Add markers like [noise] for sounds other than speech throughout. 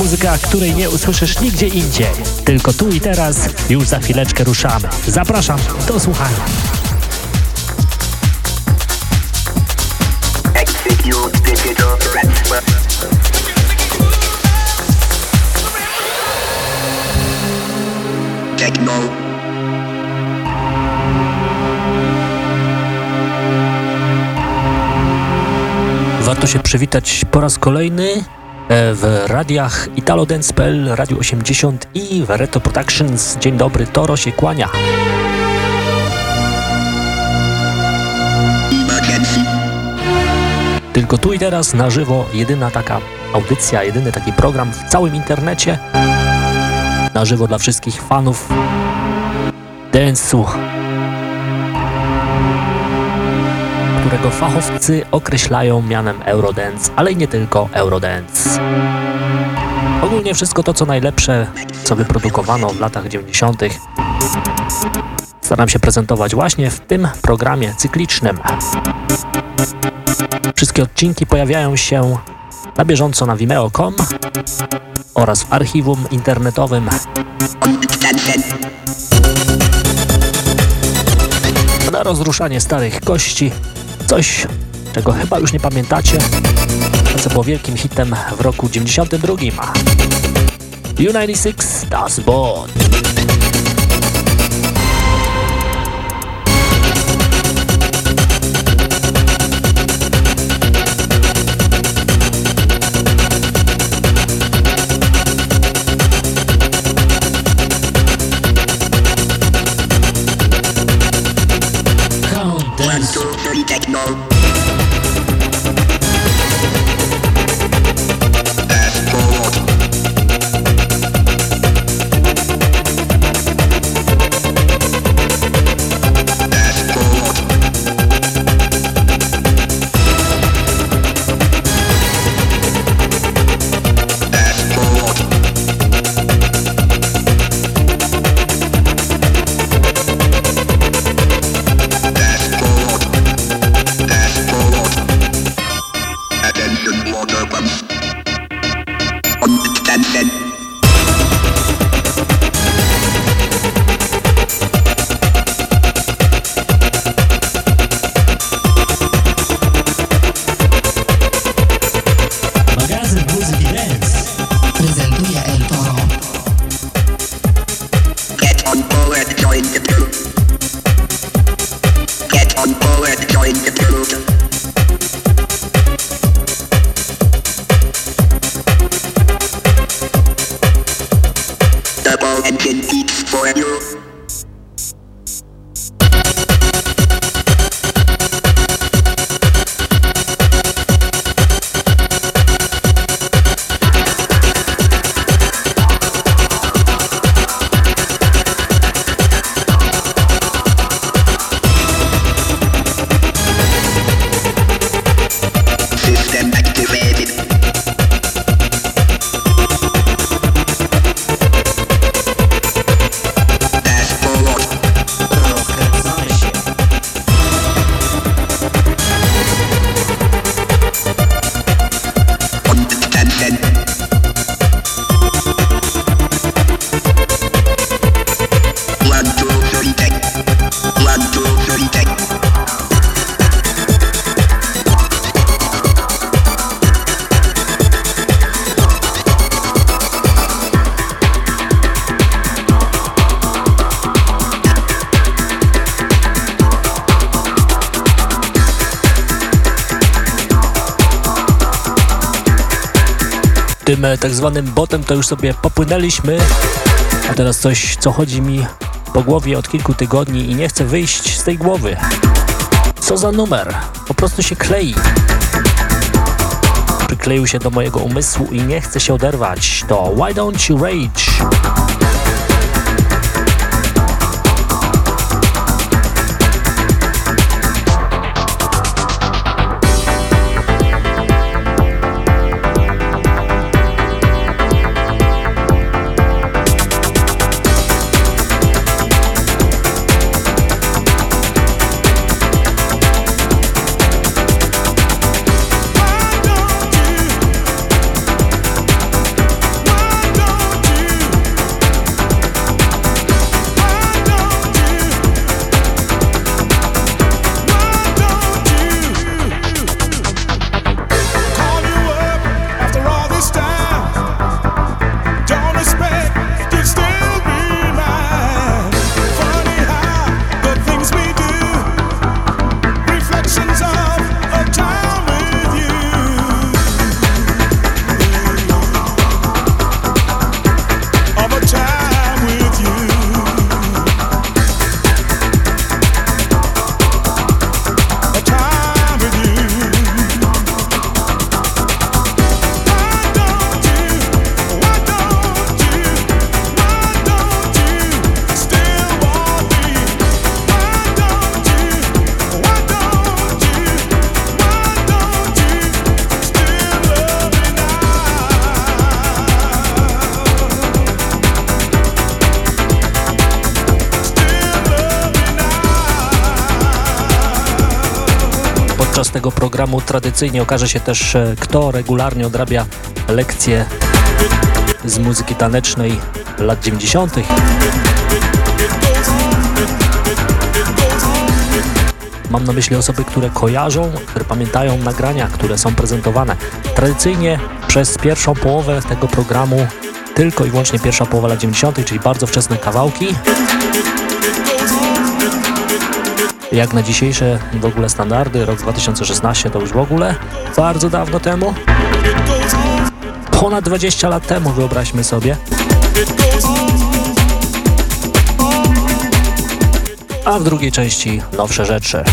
Muzyka, której nie usłyszysz nigdzie indziej. Tylko tu i teraz, już za chwileczkę ruszamy. Zapraszam do słuchania. Execute digital transfer. Techno. Warto się przywitać po raz kolejny w radiach Italo Dance.pl, Radio 80 i w Reto Productions. Dzień dobry, Toro się kłania. Tylko tu i teraz na żywo jedyna taka audycja, jedyny taki program w całym internecie. Na żywo dla wszystkich fanów dance'u którego fachowcy określają mianem Eurodance, ale i nie tylko Eurodance. Ogólnie wszystko to, co najlepsze, co wyprodukowano w latach 90. Staram się prezentować właśnie w tym programie cyklicznym. Wszystkie odcinki pojawiają się na bieżąco na vimeo.com oraz w archiwum internetowym. Na rozruszanie starych kości Coś, czego chyba już nie pamiętacie, co było wielkim hitem w roku 92. United Six Das Bond. and get eat for you. Tym e, tak zwanym botem to już sobie popłynęliśmy, a teraz coś, co chodzi mi po głowie od kilku tygodni i nie chcę wyjść z tej głowy. Co za numer? Po prostu się klei. Przykleił się do mojego umysłu i nie chce się oderwać. To Why Don't You Rage? Programu tradycyjnie okaże się też, e, kto regularnie odrabia lekcje z muzyki tanecznej lat 90. Mam na myśli osoby, które kojarzą, które pamiętają nagrania, które są prezentowane. Tradycyjnie przez pierwszą połowę tego programu tylko i wyłącznie pierwsza połowa lat 90., czyli bardzo wczesne kawałki jak na dzisiejsze w ogóle standardy, rok 2016 to już w ogóle bardzo dawno temu. Ponad 20 lat temu, wyobraźmy sobie. A w drugiej części nowsze rzeczy.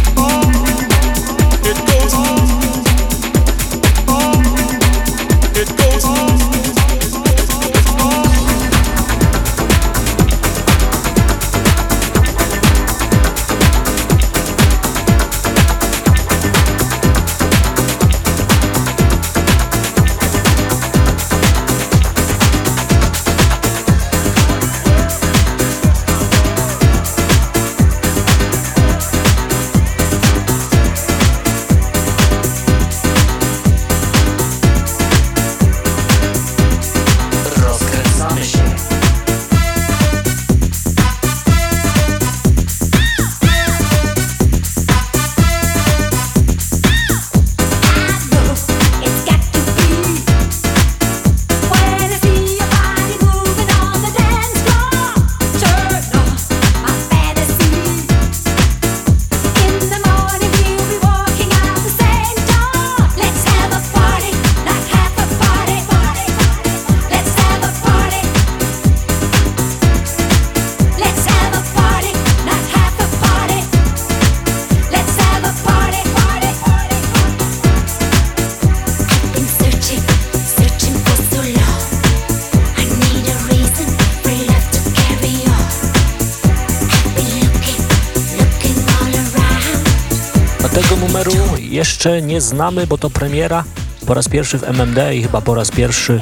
Jeszcze nie znamy, bo to premiera po raz pierwszy w MMD i chyba po raz pierwszy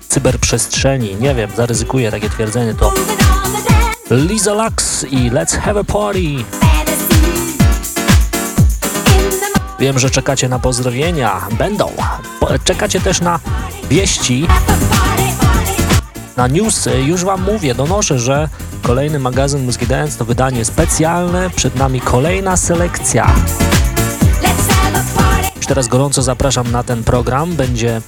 w cyberprzestrzeni. Nie wiem, zaryzykuję takie twierdzenie. To Lisa Lux i Let's Have a Party. Wiem, że czekacie na pozdrowienia. Będą. Czekacie też na wieści, na newsy. Już Wam mówię, donoszę, że kolejny magazyn Muzyki Dance to wydanie specjalne. Przed nami kolejna selekcja. Już teraz gorąco zapraszam na ten program. Będzie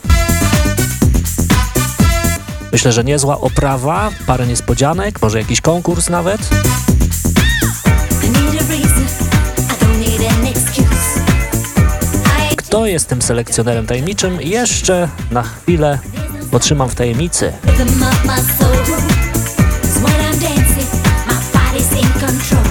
myślę, że niezła oprawa, parę niespodzianek, może jakiś konkurs nawet. Kto jest tym selekcjonerem tajemniczym? Jeszcze na chwilę potrzymam w tajemnicy. It's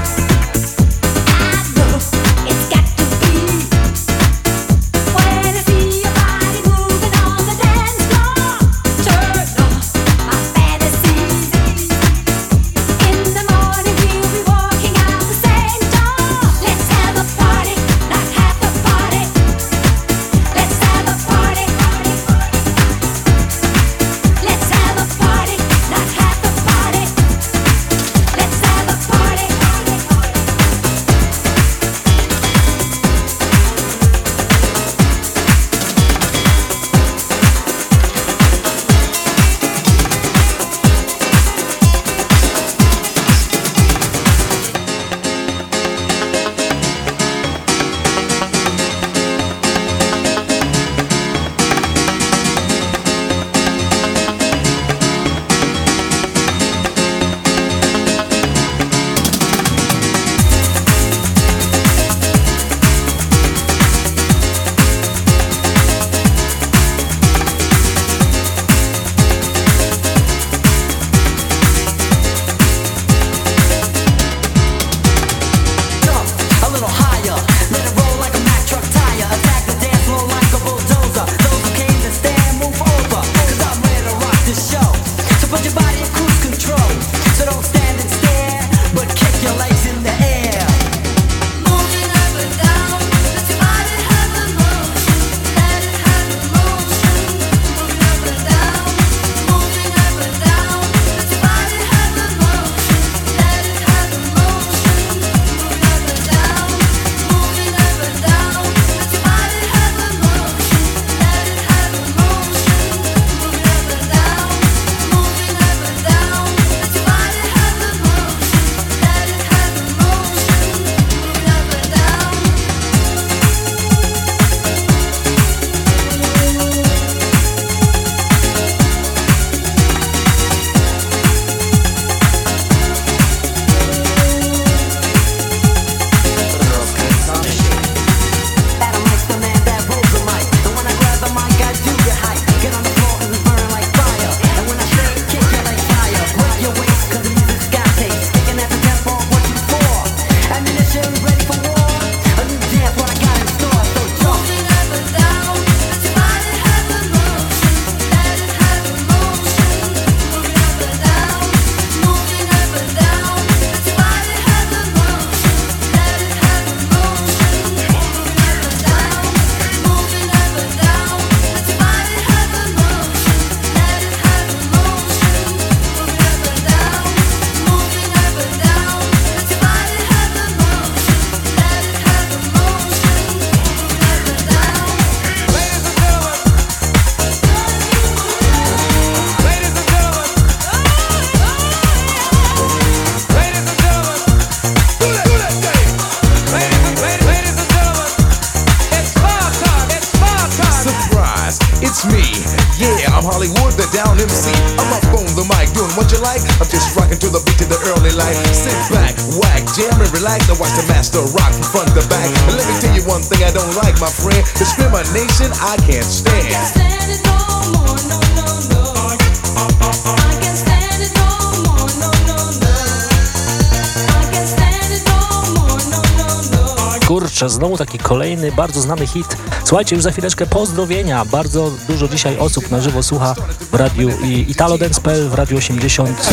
bardzo znany hit. Słuchajcie, już za chwileczkę pozdrowienia. Bardzo dużo dzisiaj osób na żywo słucha w radiu i Italo Dance.pl, w Radiu 80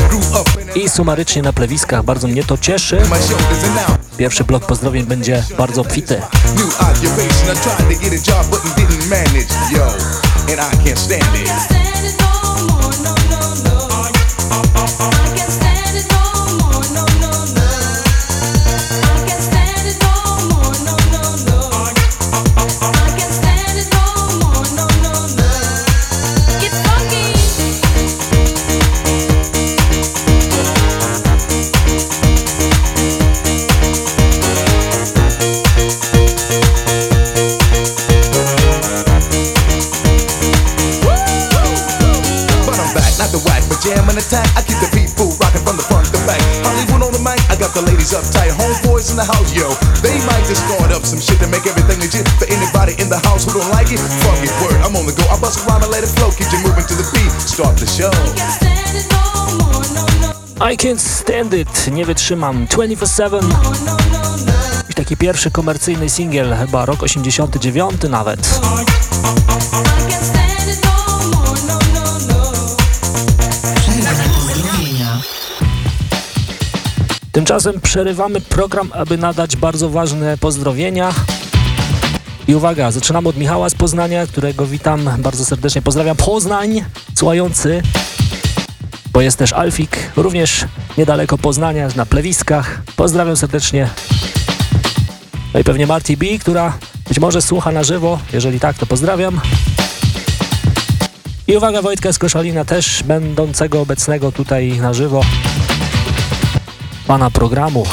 i sumarycznie na plewiskach. Bardzo mnie to cieszy. Pierwszy blok pozdrowień będzie bardzo obfity. and I can't stand it. Uptight. Homeboys in the house, yo. They might just start up some shit to make everything legit. For anybody in the house who don't like it, fuck it, word. I'm on the go. I bust around and let it flow. Keep you moving to the beat. Start the show. I can't stand it, nie wytrzymam 24-7 I taki pierwszy komercyjny singiel, chyba rok 89 nawet Tymczasem przerywamy program, aby nadać bardzo ważne pozdrowienia. I uwaga, zaczynamy od Michała z Poznania, którego witam bardzo serdecznie. Pozdrawiam Poznań, słuchający, bo jest też Alfik, również niedaleko Poznania, na plewiskach. Pozdrawiam serdecznie. No i pewnie Marty B, która być może słucha na żywo. Jeżeli tak, to pozdrawiam. I uwaga Wojtka z Koszalina też będącego obecnego tutaj na żywo pana programu.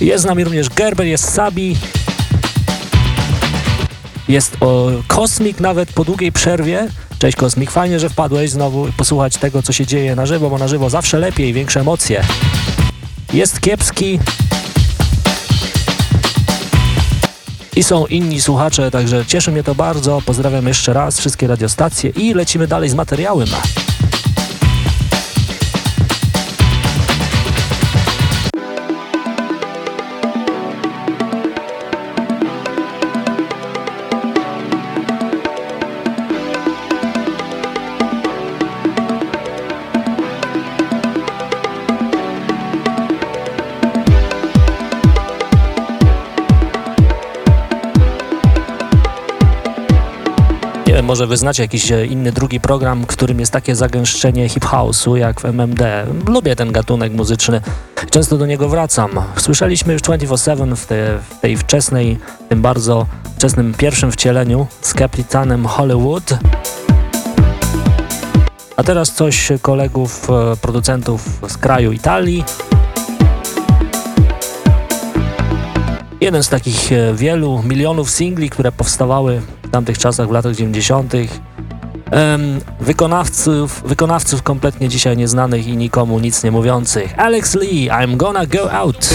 Jest z nami również Gerber, jest Sabi, jest o Kosmik nawet po długiej przerwie. Cześć Kosmik, fajnie, że wpadłeś znowu posłuchać tego, co się dzieje na żywo, bo na żywo zawsze lepiej, większe emocje. Jest kiepski. I są inni słuchacze, także cieszy mnie to bardzo. Pozdrawiam jeszcze raz wszystkie radiostacje i lecimy dalej z materiałem. Może wy znacie jakiś e, inny drugi program, którym jest takie zagęszczenie hip-house'u jak w MMD. Lubię ten gatunek muzyczny. Często do niego wracam. Słyszeliśmy już 24-7 w, te, w tej wczesnej, tym bardzo wczesnym pierwszym wcieleniu z kapitanem Hollywood. A teraz coś kolegów, e, producentów z kraju Italii. Jeden z takich e, wielu milionów singli, które powstawały w tamtych czasach, w latach 90. wykonawców, wykonawców kompletnie dzisiaj nieznanych i nikomu nic nie mówiących. Alex Lee, I'm gonna go out.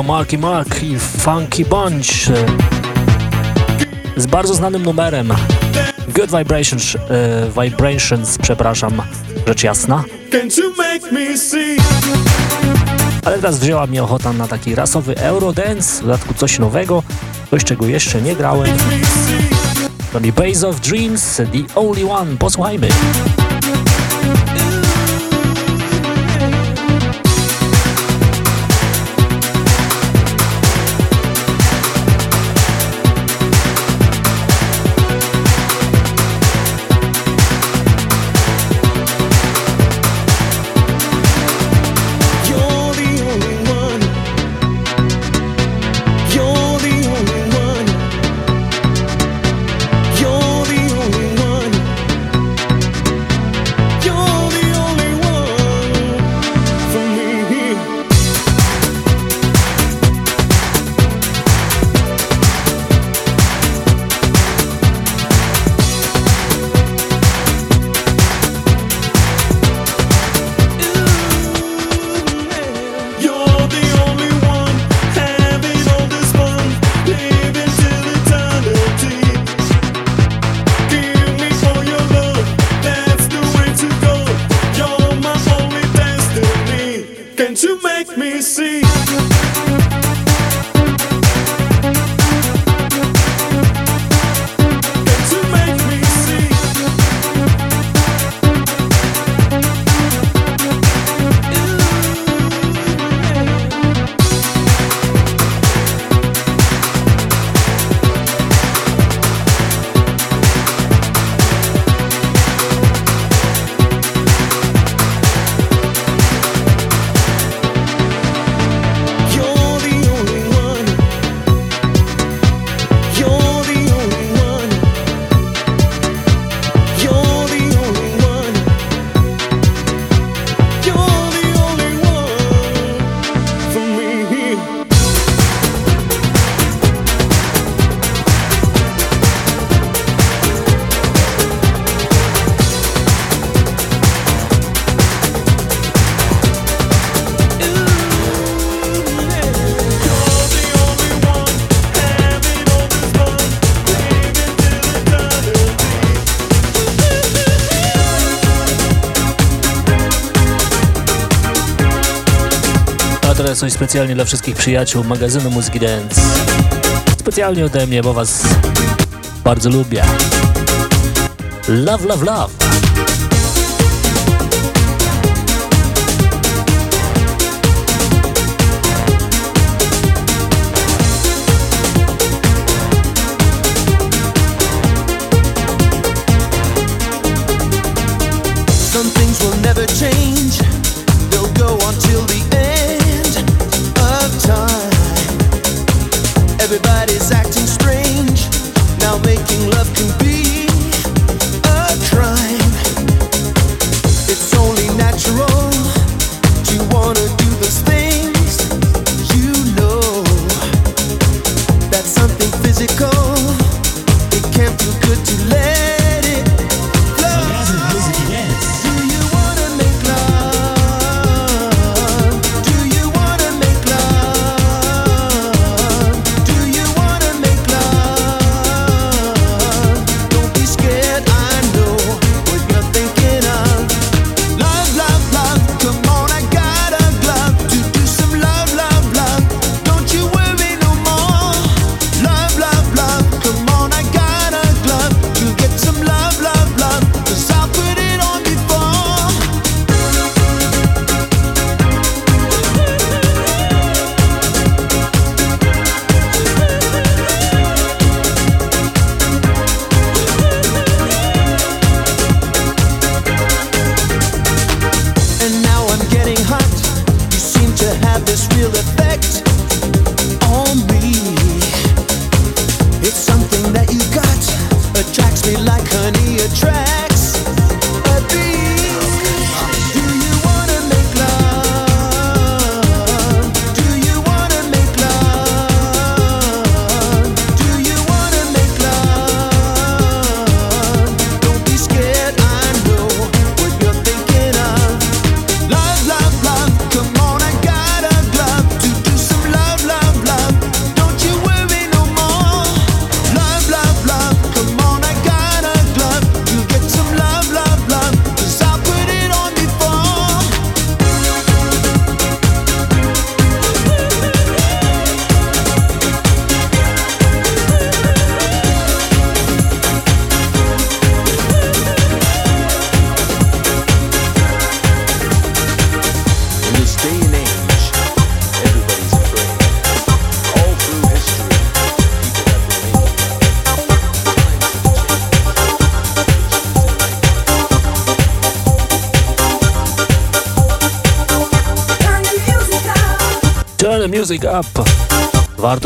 jako Marky Mark i Funky Bunch e, z bardzo znanym numerem Good Vibrations, e, Vibrations, przepraszam, rzecz jasna. Ale teraz wzięła mnie ochota na taki rasowy Eurodance, w dodatku coś nowego, coś czego jeszcze nie grałem. Czyli Base of Dreams, The Only One, posłuchajmy. coś specjalnie dla wszystkich przyjaciół magazynu Muzyki Dance. Specjalnie ode mnie, bo was bardzo lubię. Love, love, love!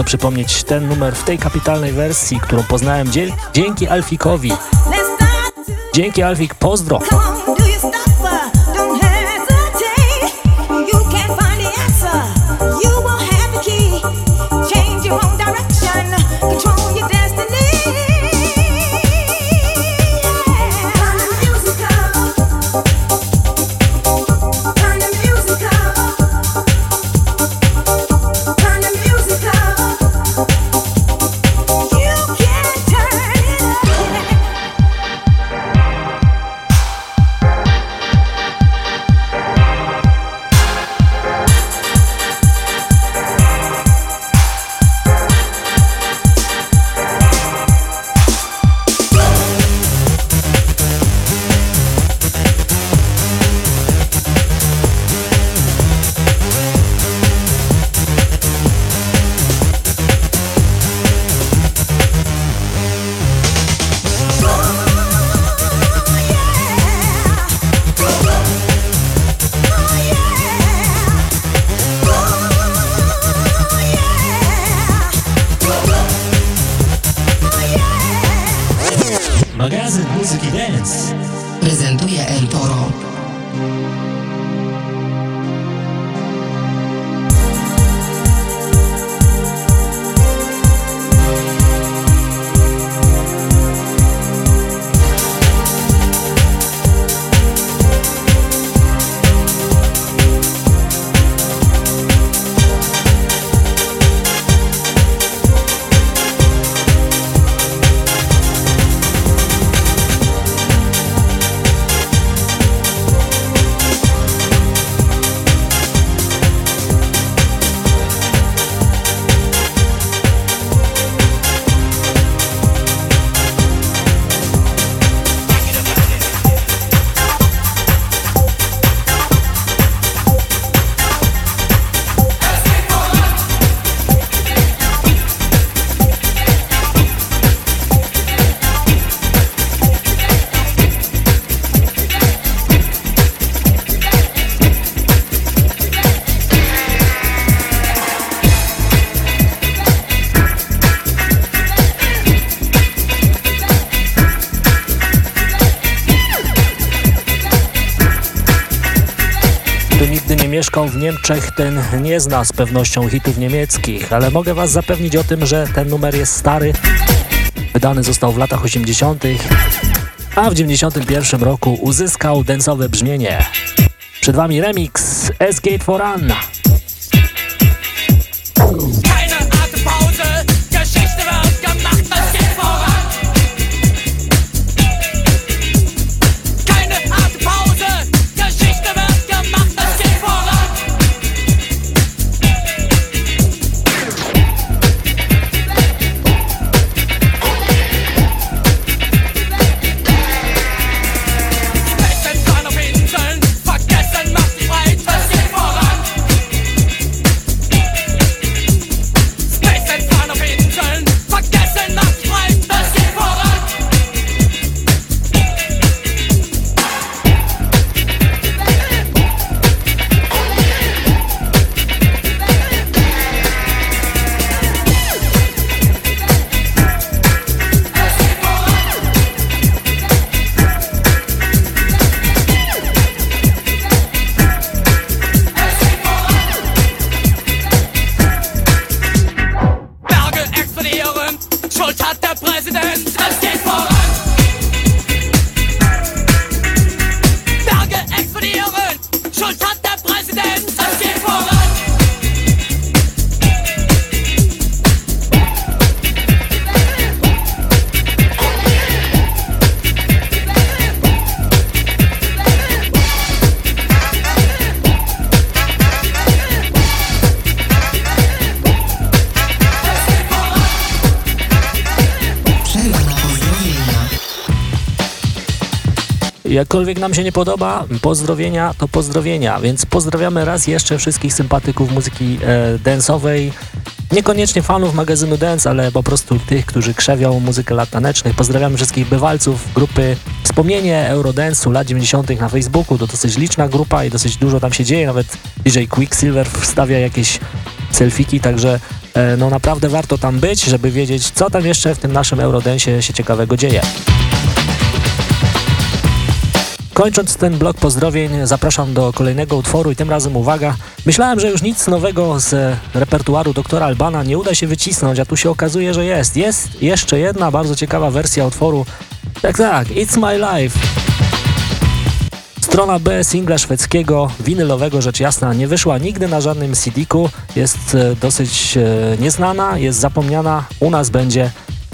przypomnieć ten numer w tej kapitalnej wersji, którą poznałem dzięki Alfikowi. Dzięki Alfik, pozdro! W Niemczech, ten nie zna z pewnością hitów niemieckich, ale mogę was zapewnić o tym, że ten numer jest stary. Wydany został w latach 80., a w 91 roku uzyskał densowe brzmienie. Przed wami remix S-Gate for Run. Jakkolwiek nam się nie podoba, pozdrowienia to pozdrowienia, więc pozdrawiamy raz jeszcze wszystkich sympatyków muzyki e, dance'owej. Niekoniecznie fanów magazynu Dance, ale po prostu tych, którzy krzewią muzykę lat tanecznych. Pozdrawiamy wszystkich bywalców grupy Wspomnienie Eurodance'u lat 90. na Facebooku. To dosyć liczna grupa i dosyć dużo tam się dzieje. Nawet DJ Quicksilver wstawia jakieś selfiki, także e, no naprawdę warto tam być, żeby wiedzieć, co tam jeszcze w tym naszym Eurodance'ie się ciekawego dzieje. Kończąc ten blok pozdrowień, zapraszam do kolejnego utworu i tym razem uwaga. Myślałem, że już nic nowego z repertuaru doktora Albana nie uda się wycisnąć, a tu się okazuje, że jest. Jest jeszcze jedna bardzo ciekawa wersja utworu. Tak, tak, It's My Life. Strona B singla szwedzkiego, winylowego rzecz jasna, nie wyszła nigdy na żadnym CD-ku, jest e, dosyć e, nieznana, jest zapomniana, u nas będzie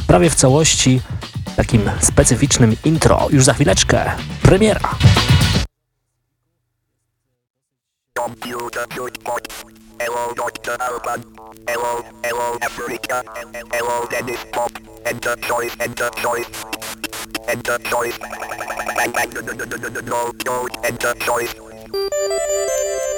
prawie w całości takim specyficznym intro. Już za chwileczkę premiera. Hello, Dr. Alban. Hello, hello, Africa. Hello, Dennis Pop. Enter choice, enter choice. Enter choice. Bang, bang, no, no, enter choice.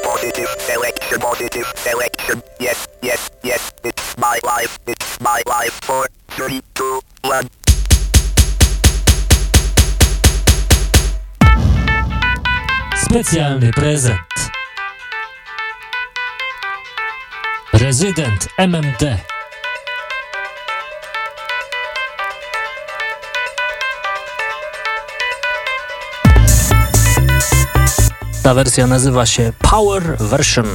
Positive selection, positive selection. Yes, yes, yes. It's my life, it's my life. Four, three, two, one. Specjalny prezent. Rezydent MMD. Ta wersja nazywa się Power Version.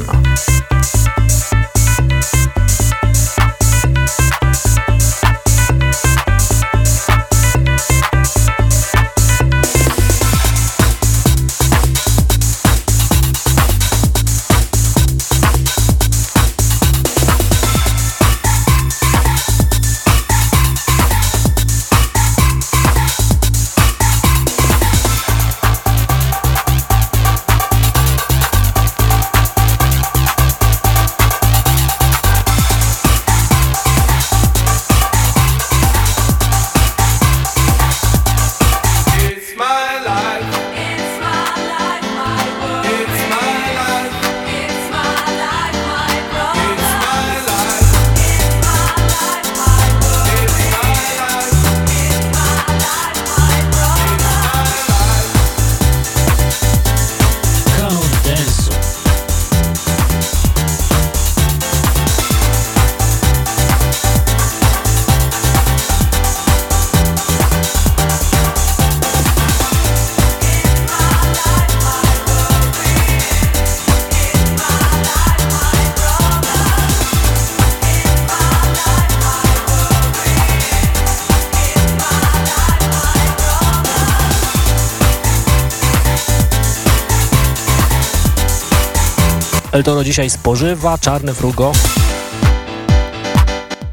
Toro dzisiaj spożywa czarny frugo.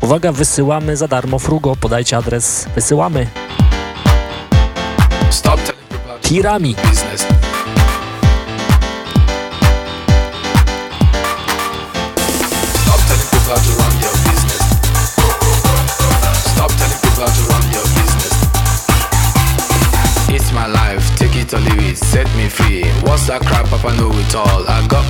Uwaga, wysyłamy za darmo frugo. Podajcie adres. Wysyłamy. Tirami. It's my life, take it or leave it, set me free. What's that crap, Papa know it all. I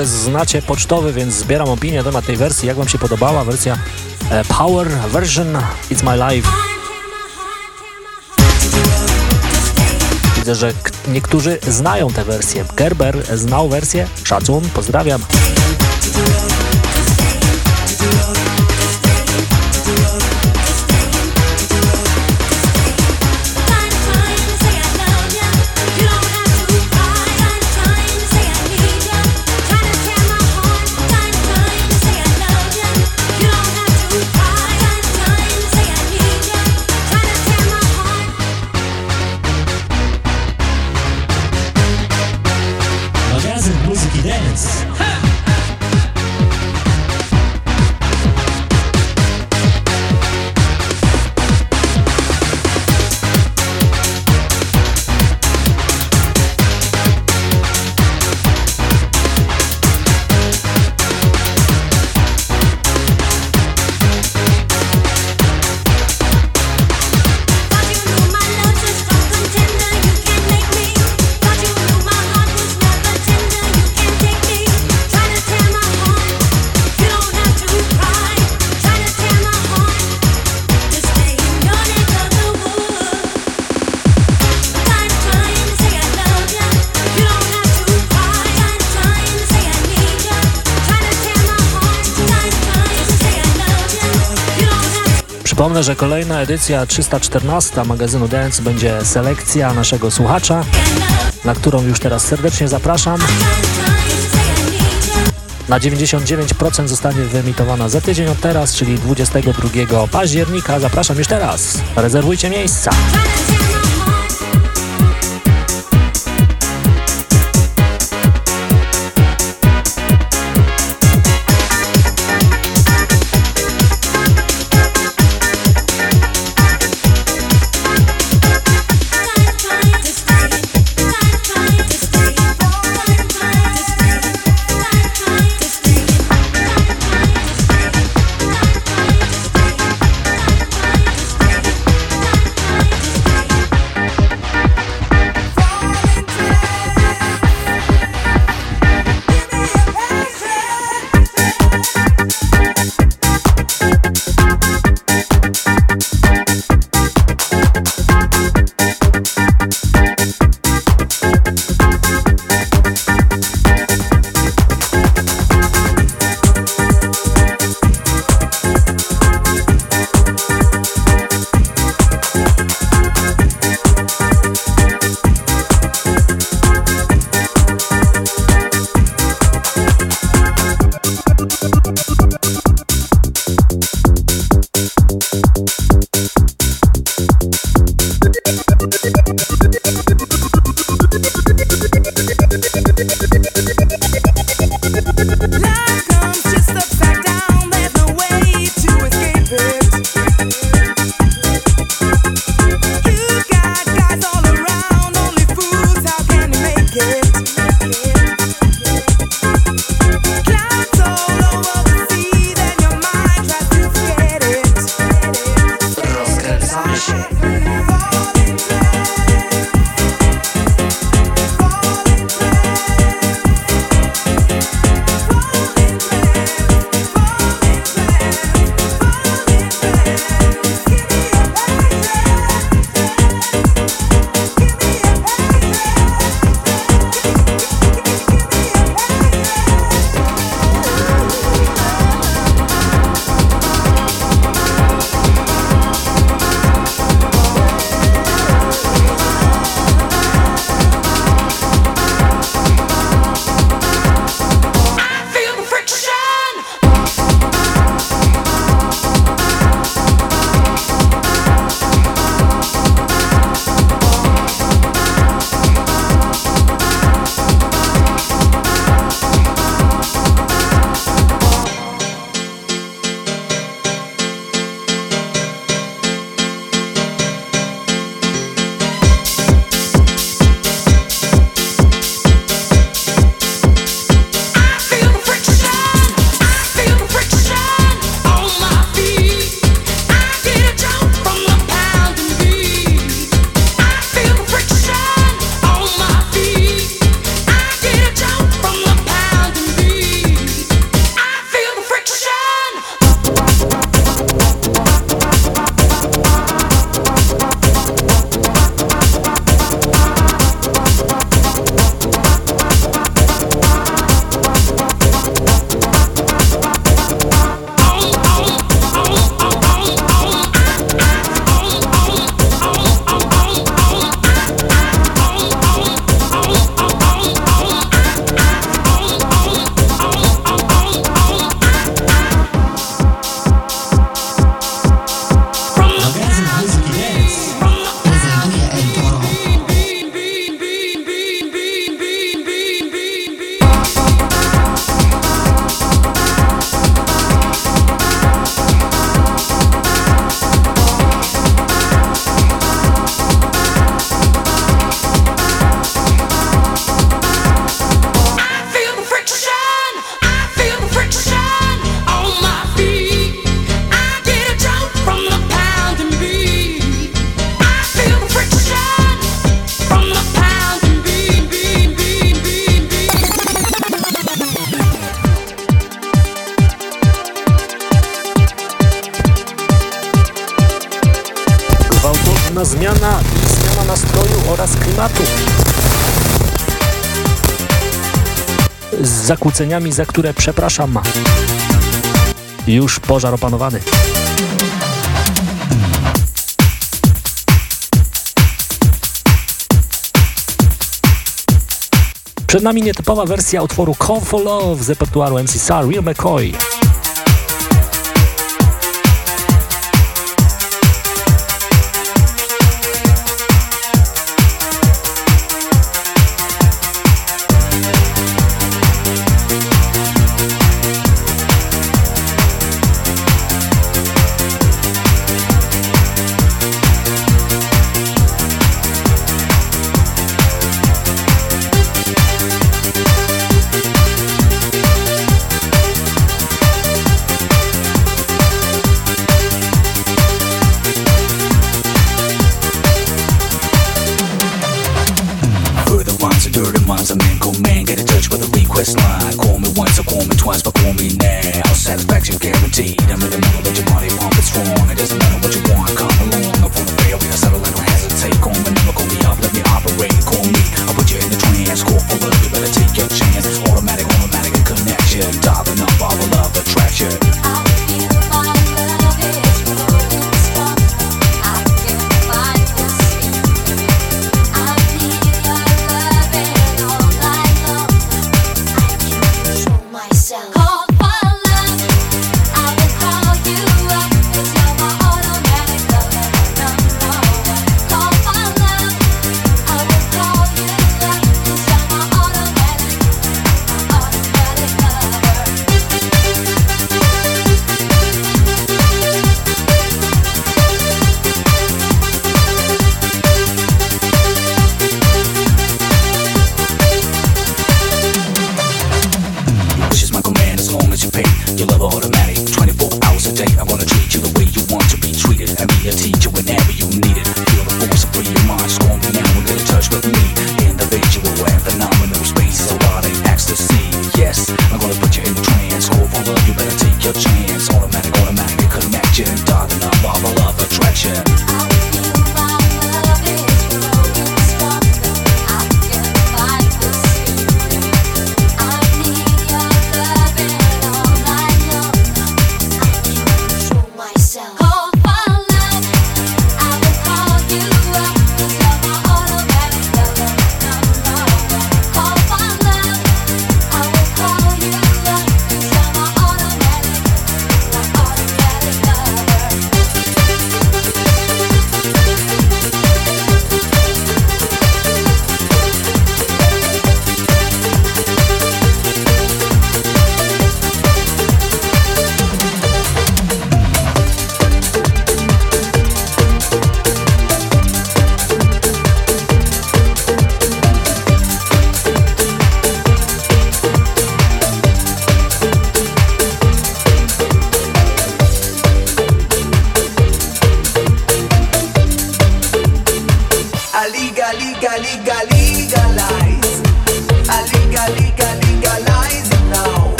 Adres znacie pocztowy, więc zbieram opinię na temat tej wersji. Jak Wam się podobała wersja e, Power Version It's My Life? Widzę, że niektórzy znają tę wersję. Gerber znał wersję. Szacun, pozdrawiam. Przypomnę, że kolejna edycja 314 magazynu Dance będzie selekcja naszego słuchacza, na którą już teraz serdecznie zapraszam. Na 99% zostanie wyemitowana za tydzień od teraz, czyli 22 października. Zapraszam już teraz. Rezerwujcie miejsca. zleceniami, za które przepraszam. Już pożar opanowany. Przed nami nietypowa wersja utworu Call for Love z repertuaru MC Sar, Real McCoy.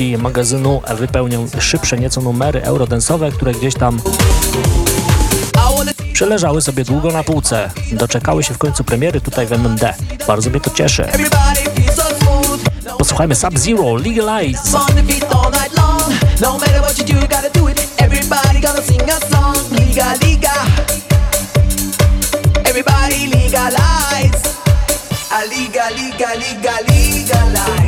części magazynu wypełnią szybsze nieco numery eurodensowe, które gdzieś tam przeleżały sobie długo na półce. Doczekały się w końcu premiery tutaj w MMD. Bardzo mnie to cieszy. Posłuchajmy Sub-Zero, Legalize. No Liga, liga. Liga, liga, liga, legalize.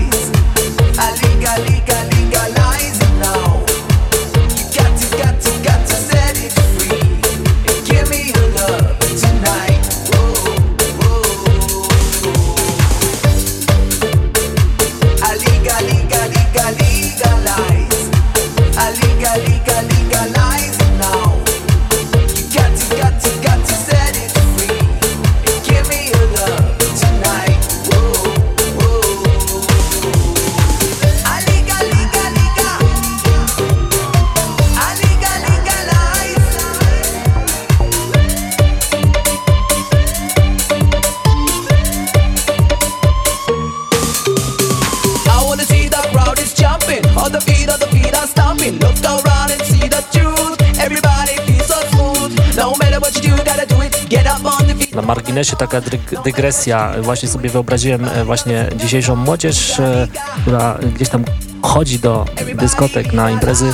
Marginesie taka dyg- dygresja. Właśnie sobie wyobraziłem e, właśnie dzisiejszą młodzież, e, która gdzieś tam chodzi do dyskotek na imprezy.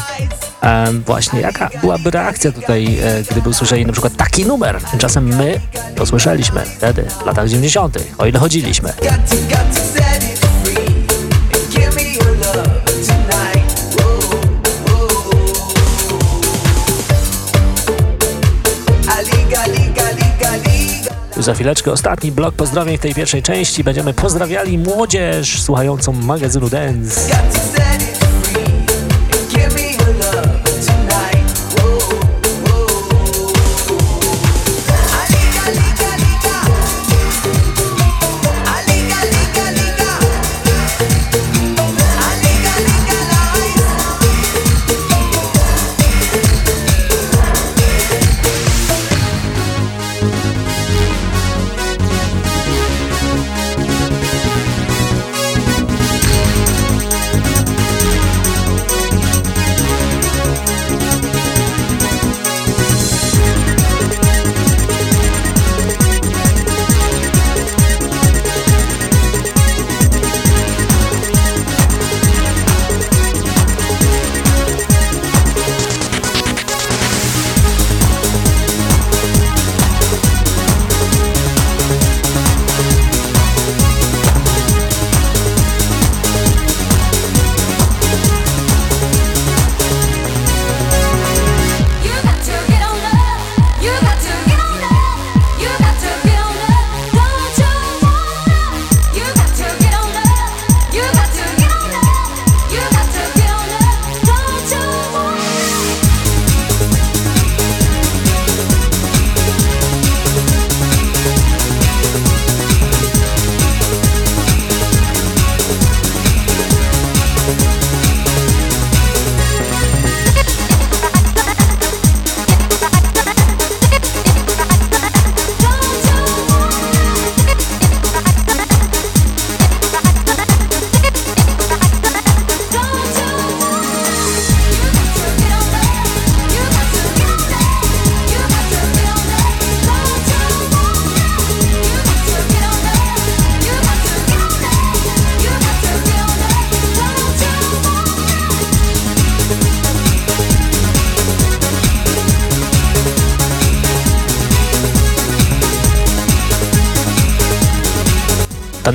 Em, właśnie jaka byłaby reakcja tutaj, e, gdyby usłyszeli na przykład taki numer? Tymczasem my to słyszeliśmy wtedy, w latach 90., o ile chodziliśmy. Za chwileczkę ostatni blok pozdrowień w tej pierwszej części. Będziemy pozdrawiali młodzież słuchającą magazynu Dance.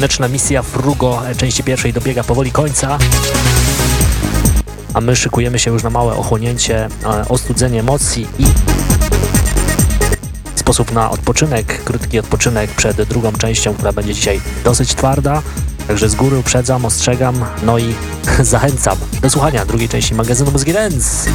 Taneczna misja Frugo części pierwszej dobiega powoli końca. A my szykujemy się już na małe ochłonięcie, e, ostudzenie emocji i sposób na odpoczynek, krótki odpoczynek przed drugą częścią, która będzie dzisiaj dosyć twarda. Także z góry uprzedzam, ostrzegam, no i [laughs] zachęcam do słuchania drugiej części magazynu Mózgi Dance.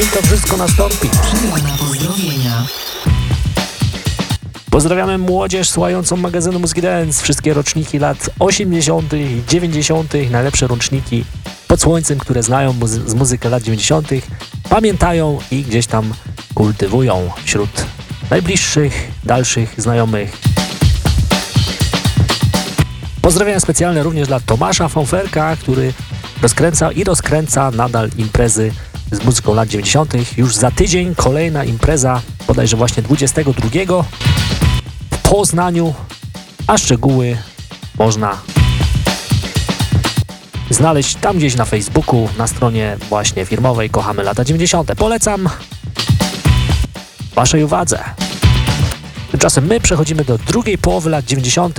Nim to wszystko nastąpi. Chwila na pozdrowienia. Pozdrawiamy młodzież słuchającą magazynu Mózgi Dance, wszystkie roczniki lat 80., 90., najlepsze roczniki pod słońcem, które znają muzy- z muzyki lat 90., pamiętają i gdzieś tam kultywują wśród najbliższych, dalszych znajomych. Pozdrawiam specjalne również dla Tomasza Fonferka, który rozkręca i rozkręca nadal imprezy z muzyką lat 90. Już za tydzień kolejna impreza, bodajże właśnie 22 w Poznaniu, a szczegóły można znaleźć tam gdzieś na Facebooku, na stronie właśnie firmowej Kochamy lata 90. Polecam Waszej uwadze. Tymczasem my przechodzimy do drugiej połowy lat 90.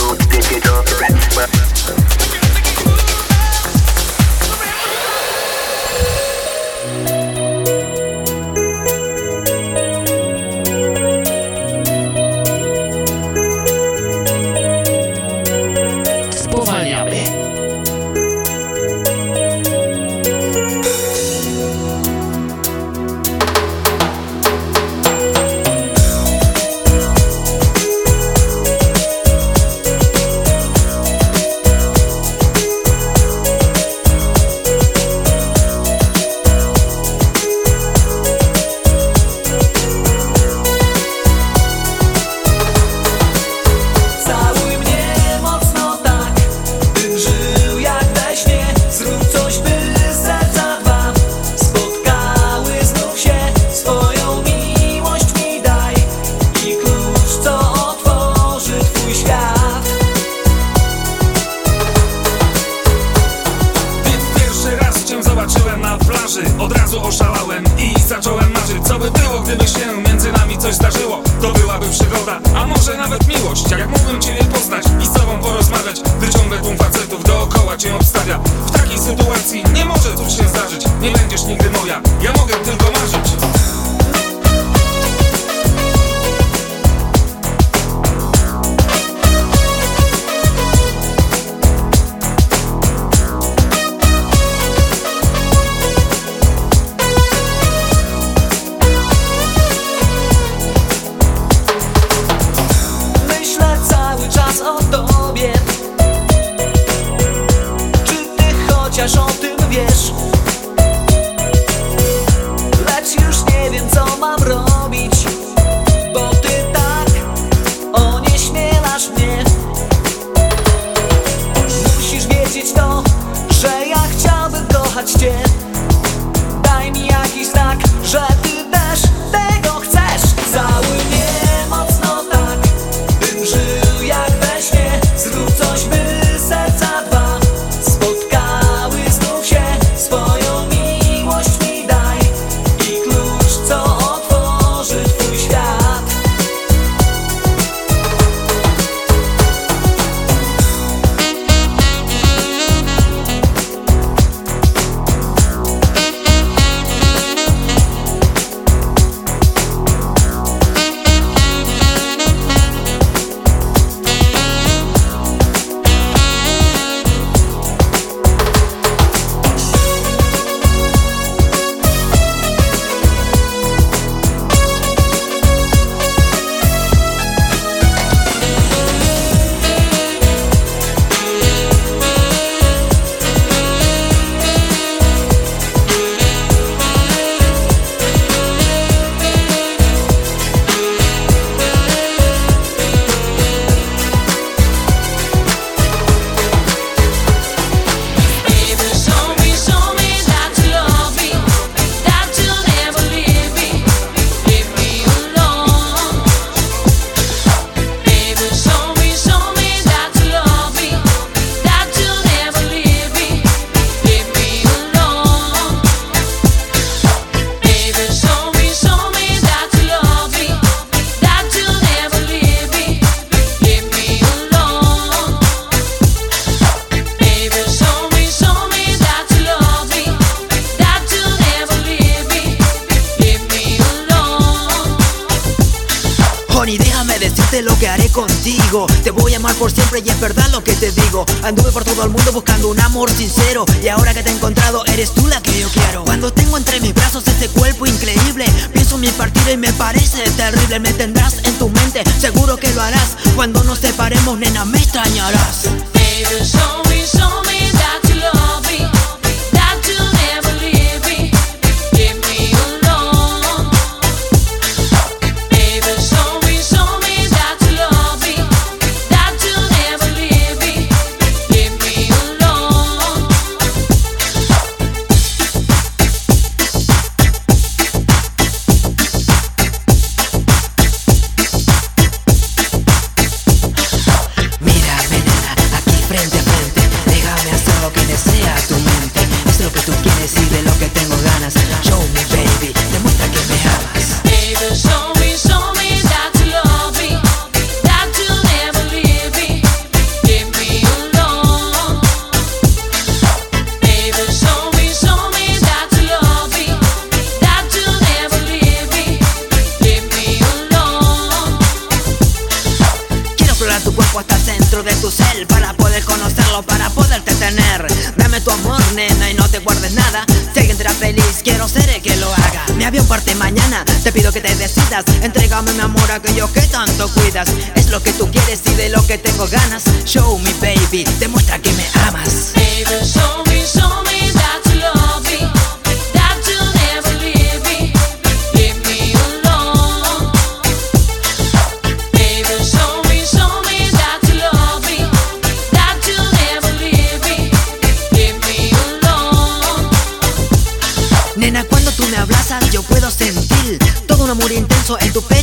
y es verdad lo que te digo. Anduve por todo el mundo buscando un amor sincero Y ahora que te he encontrado eres tú la que yo quiero. Cuando tengo entre mis brazos este cuerpo increíble Pienso en mi partida y me parece terrible. Me tendrás en tu mente, seguro que lo harás. Cuando nos separemos nena me extrañarás.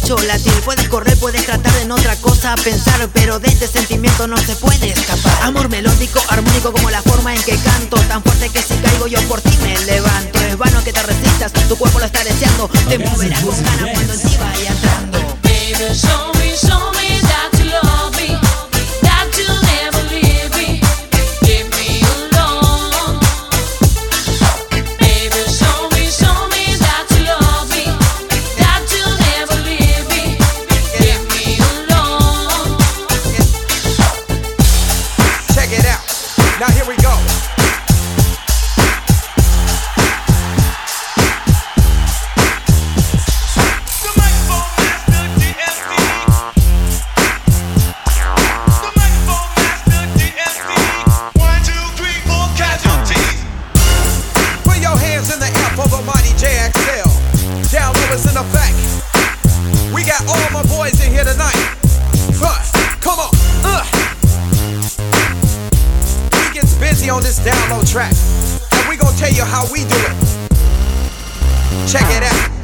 pecho latir. Puedes correr, puedes tratar en otra cosa pensar, pero de este sentimiento no se puede escapar. Amor melódico, armónico como la forma en que canto, tan fuerte que si caigo yo por ti me levanto. Es vano que te resistas, tu cuerpo lo está deseando. Te moverás con ganas cuando en ti vaya entrando. all my boys in here tonight. Huh, come on. Uh. We gets busy on this download track, and we gonna tell you how we do it. Check it out.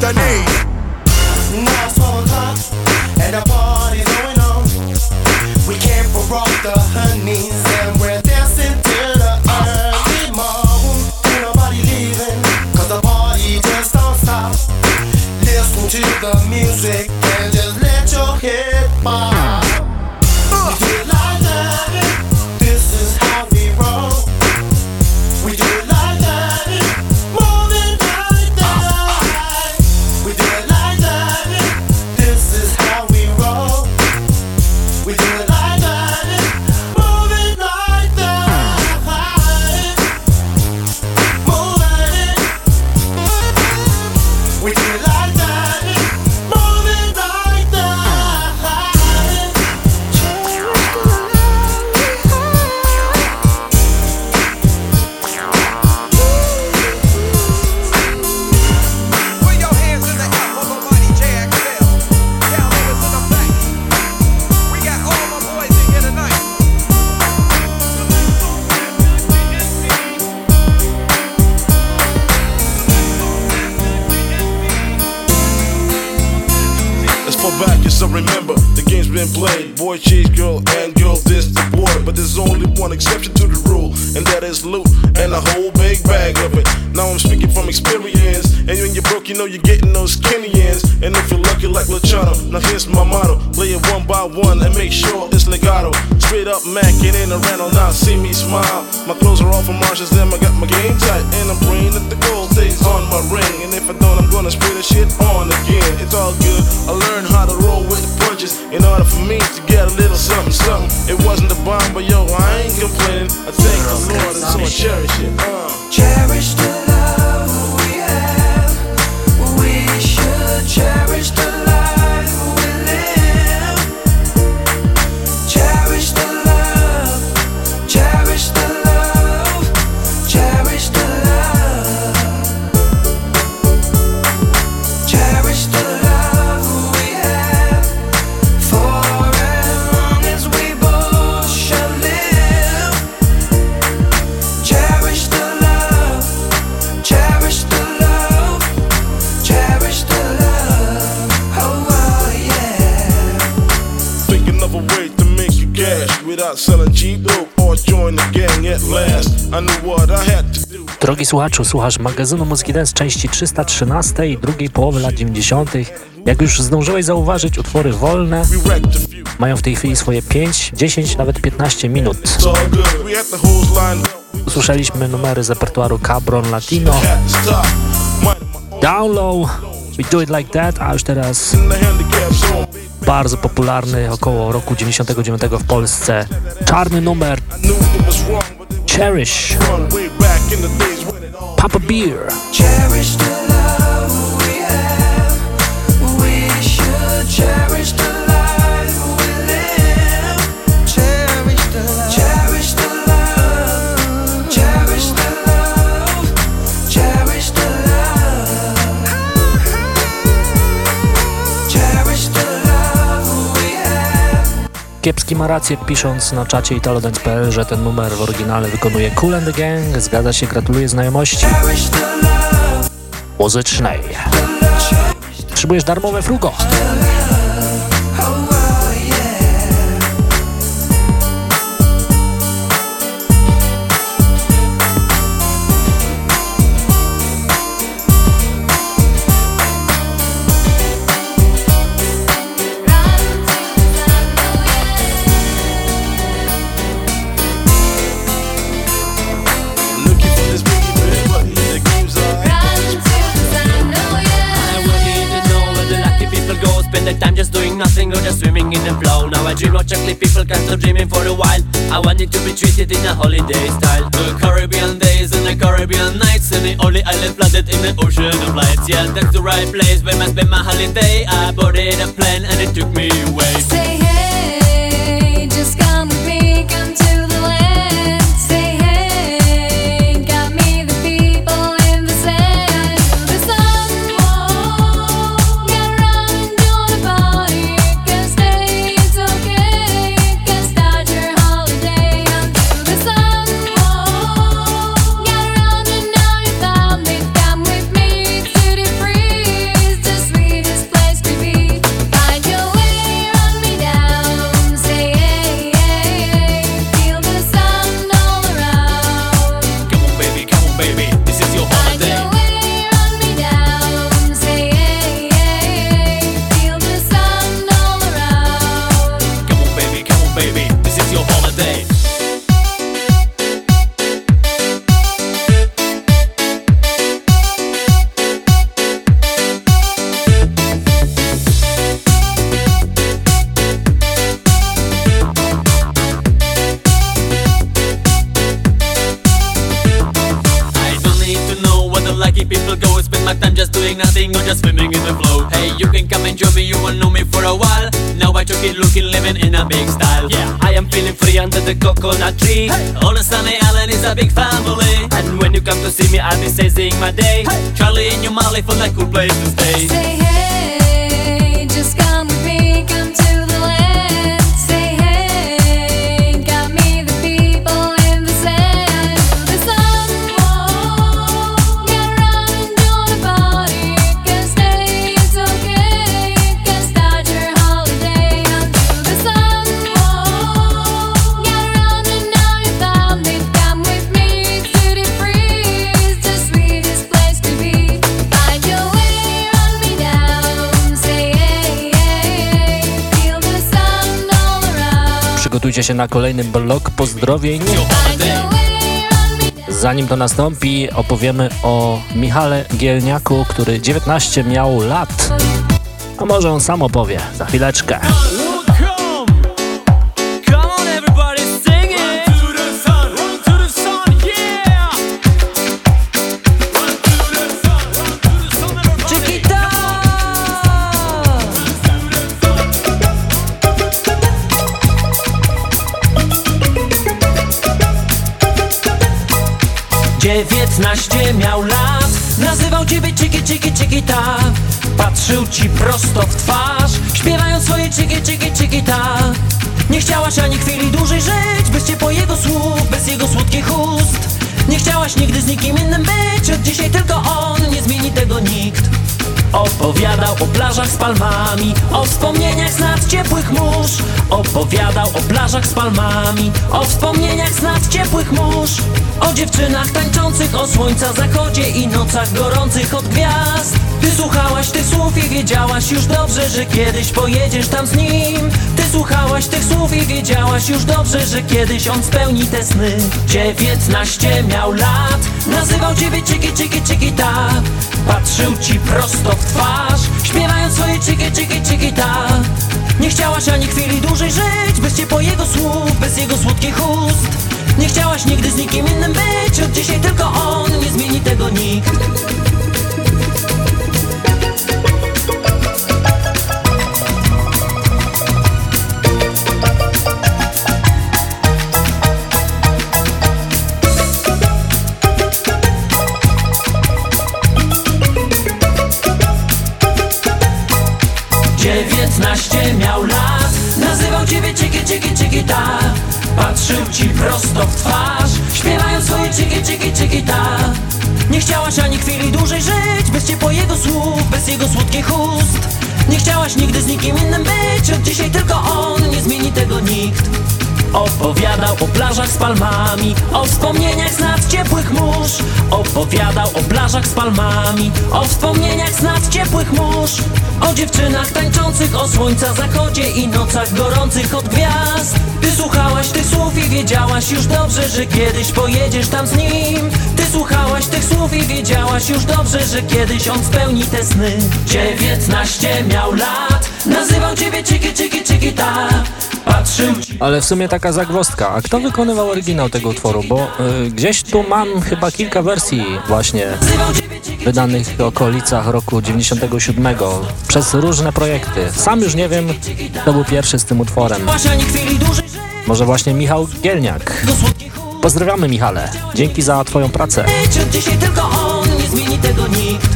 the. Selling cheap dope or join the gang at last. I knew what I had to do. Drogi słuchaczu, słuchasz magazynu Muzyki Dance części 313 i drugiej połowy lat 90. Jak już zdążyłeś zauważyć, utwory wolne mają w tej chwili swoje 5, 10, nawet 15 minut. Usłyszeliśmy numery z repertuaru Cabron Latino. Down Low, We Do It Like That, a już teraz. Bardzo popularny około roku 99 w Polsce. Czarny numer. Cherish, Run way Kiepski ma rację pisząc na czacie italodance.pl, że ten numer w oryginale wykonuje Cool and the Gang. Zgadza się, gratuluję znajomości muzycznej. Potrzebujesz darmowe frugo. Swimming in the flow. Now I dream of chocolate people can stop dreaming for a while. I want it to be treated in a holiday style. The Caribbean days and the Caribbean nights And the only island flooded in the ocean of lights. Yeah, that's the right place where I spend my holiday. I boarded a plane and it took me away. Say the coconut tree. On a sunny island is a big family. And when you come to see me, I'll be seizing my day. Charlie and your Molly for that cool place to stay się na kolejny blok pozdrowień. Zanim to nastąpi, opowiemy o Michale Gielniaku, który 19 miał lat. A może on sam opowie za chwileczkę. Dziewiętnaście miał lat. Nazywał ciebie Chiki Chiki Chiquita Patrzył ci prosto w twarz Śpiewając swoje Chiki Chiki Chiquita Nie chciałaś ani chwili dłużej żyć Bez ciepła jego słów, bez jego słodkich ust. Nie chciałaś nigdy z nikim innym być Od dzisiaj tylko on, nie zmieni tego nikt. Opowiadał o plażach z palmami O wspomnieniach z nad ciepłych mórz. Opowiadał o plażach z palmami O wspomnieniach z nad ciepłych mórz O dziewczynach tańczących o słońca zachodzie I nocach gorących od gwiazd. Ty słuchałaś tych słów i wiedziałaś już dobrze Że kiedyś pojedziesz tam z nim. Ty słuchałaś tych słów i wiedziałaś już dobrze Że kiedyś on spełni te sny. Dziewiętnaście miał lat Nazywał ciebie Ciki Ciki Ciki Ta. Patrzył ci prosto w twarz Śpiewając swoje Ciki Ciki Ciki Ta. Nie chciałaś ani chwili dłużej żyć Bez ciepła jego słów, bez jego słodkich ust Nie chciałaś nigdy z nikim innym być Od dzisiaj tylko on, nie zmieni tego nikt. Dziewiętnaście miał lat Nazywał ciebie Ciki Ciki Ciki Ta Patrzył ci prosto w twarz Śpiewając swoje Ciki Ciki Ciki Ta. Nie chciałaś ani chwili dłużej żyć Bez ciepła jego słów, bez jego słodkich ust. Nie chciałaś nigdy z nikim innym być Od dzisiaj tylko on, nie zmieni tego nikt. Opowiadał o plażach z palmami O wspomnieniach z nad ciepłych mórz. Opowiadał o plażach z palmami O wspomnieniach z nad ciepłych mórz O dziewczynach tańczących o słońca zachodzie I nocach gorących od gwiazd. Ty słuchałaś tych słów i wiedziałaś już dobrze Że kiedyś pojedziesz tam z nim. Ty słuchałaś tych słów i wiedziałaś już dobrze Że kiedyś on spełni te sny. Dziewiętnaście miał lat Nazywał ciebie Ciki Ciki Ciki Ta Ale w sumie taka zagwozdka. A kto wykonywał oryginał tego utworu? Bo y, gdzieś tu mam chyba kilka wersji właśnie wydanych w okolicach roku 97 przez różne projekty. Sam już nie wiem, kto był pierwszy z tym utworem. Może właśnie Michał Gielniak. Pozdrawiamy Michale. Dzięki za twoją pracę. Dzisiaj tylko on, nie zmieni tego nikt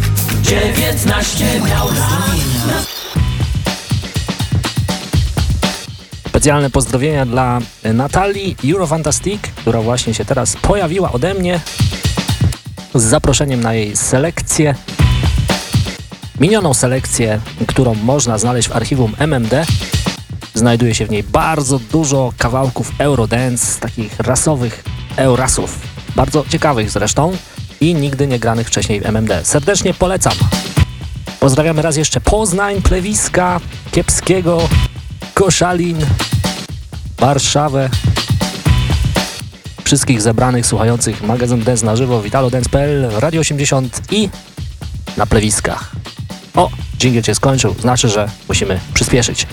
Dziewiętnaście miał lat Specjalne pozdrowienia dla Natalii Eurofantastic, która właśnie się teraz pojawiła ode mnie z zaproszeniem na jej selekcję. Minioną selekcję, którą można znaleźć w archiwum MMD. Znajduje się w niej bardzo dużo kawałków Eurodance, takich rasowych Eurasów. Bardzo ciekawych zresztą i nigdy nie granych wcześniej w MMD. Serdecznie polecam. Pozdrawiamy raz jeszcze Poznań, Plewiska, Kiepskiego, Koszalin, Warszawę, wszystkich zebranych, słuchających magazyn Dance na żywo, witalodance.pl, Radio 80 i na plewiskach. O, dżingiel się skończył, znaczy, że musimy przyspieszyć.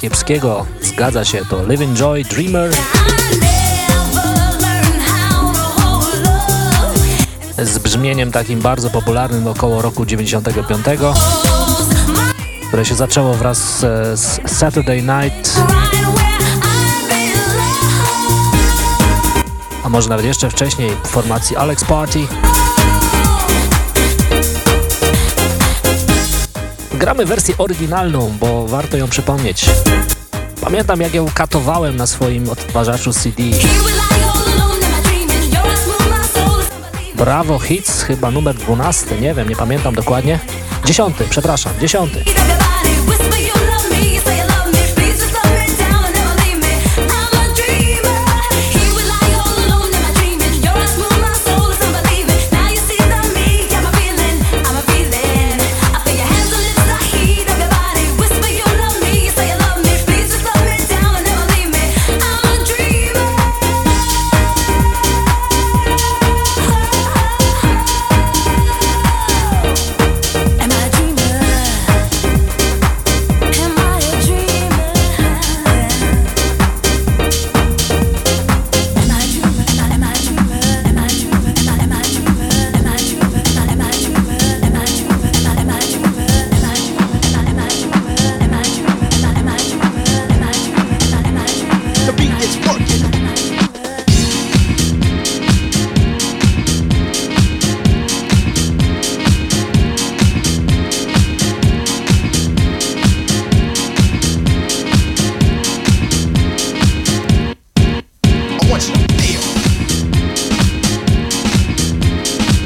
Kiepskiego. Zgadza się, to Living Joy, Dreamer. Z brzmieniem takim bardzo popularnym około roku 95, które się zaczęło wraz z Saturday Night. A może nawet jeszcze wcześniej w formacji Alex Party. Gramy wersję oryginalną, bo warto ją przypomnieć. Pamiętam jak ją katowałem na swoim odtwarzaczu CD. Bravo Hits, chyba numer 12, nie wiem, nie pamiętam dokładnie. Dziesiąty, przepraszam, dziesiąty.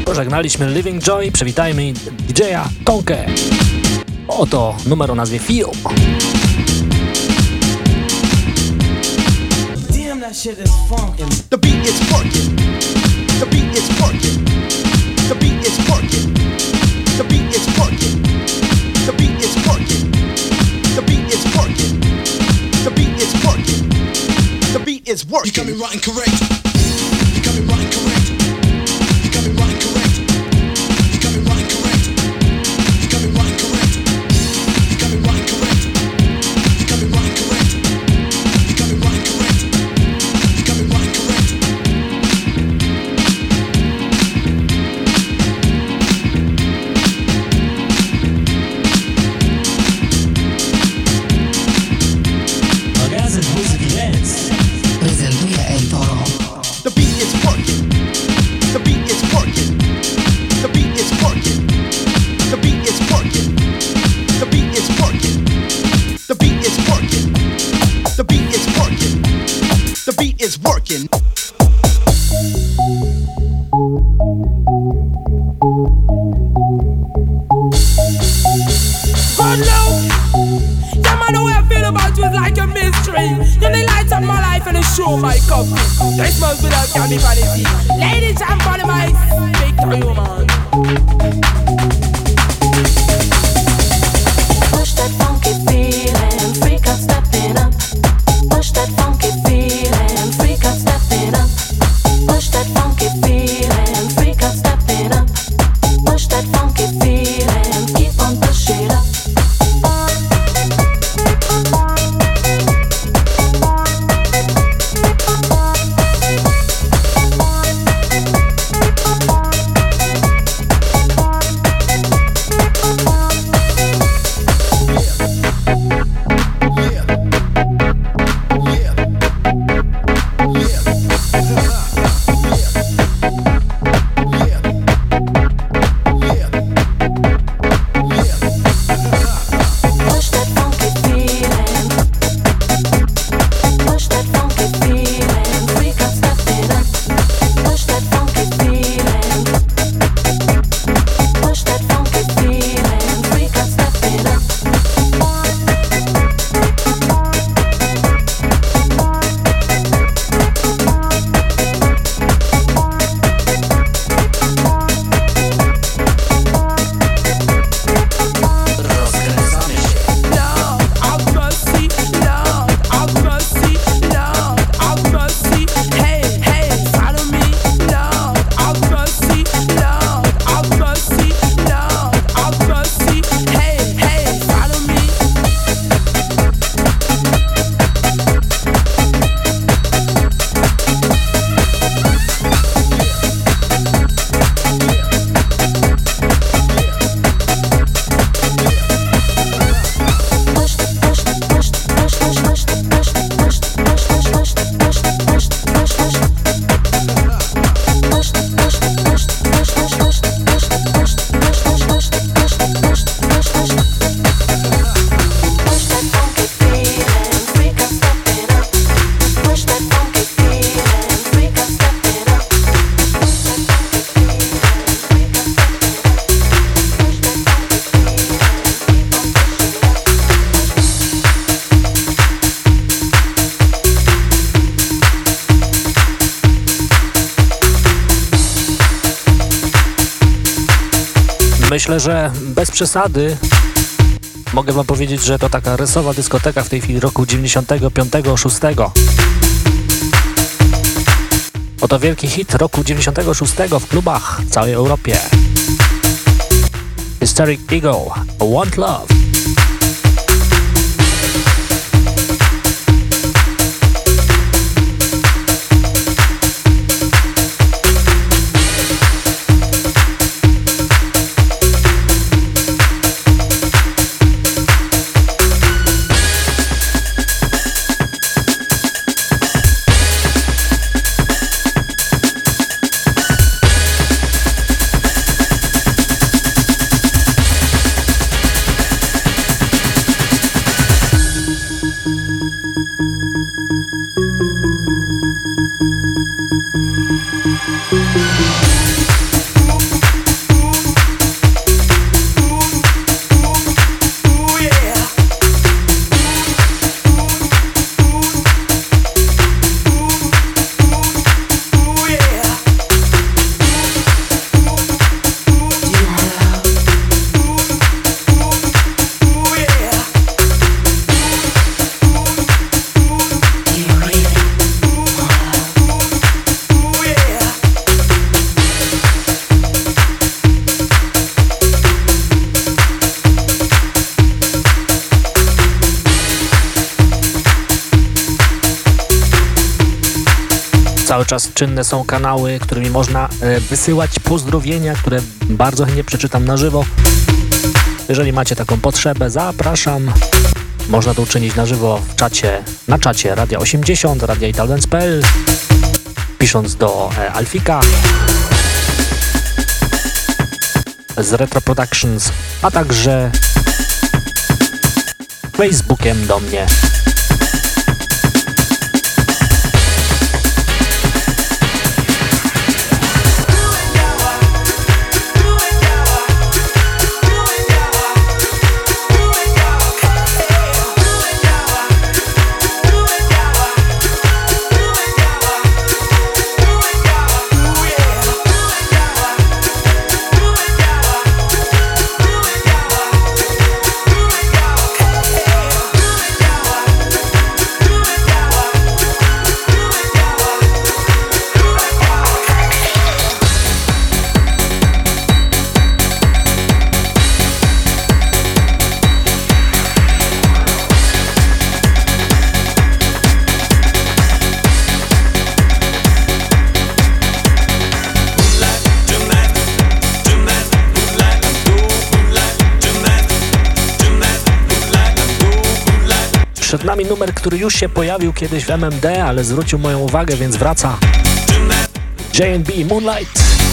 Pożegnaliśmy Living Joy, przywitajmy DJ-a Tonkę. Oto numer o nazwie Feel. Damn, that shit is funkin'. The beat is working. The beat is working. The beat is working. The beat is working. The beat is working. The beat is working. The beat is working. The beat is working. You got me right and correct. Myślę, że bez przesady mogę wam powiedzieć, że to taka rysowa dyskoteka w tej chwili roku 95-6. Oto wielki hit roku 96 w klubach w całej Europie. Hysteric Eagle, Want Love. Czynne są kanały, którymi można e, wysyłać pozdrowienia, które bardzo chętnie przeczytam na żywo. Jeżeli macie taką potrzebę, zapraszam. Można to uczynić na żywo w czacie, na czacie Radia 80, Radia Italodance.pl, pisząc do e, Alfika z Retro Productions, a także Facebookiem do mnie. Nami numer, który już się pojawił kiedyś w MMD, ale zwrócił moją uwagę, więc wraca. J&B Moonlight.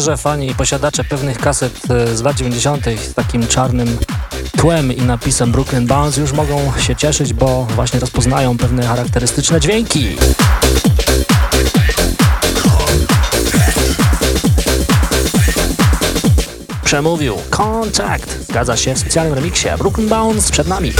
Że fani i posiadacze pewnych kaset e, z lat 90. z takim czarnym tłem i napisem Brooklyn Bounce już mogą się cieszyć, bo właśnie rozpoznają pewne charakterystyczne dźwięki. Przemówił Contact. Zgadza się w specjalnym remiksie. Brooklyn Bounce przed nami.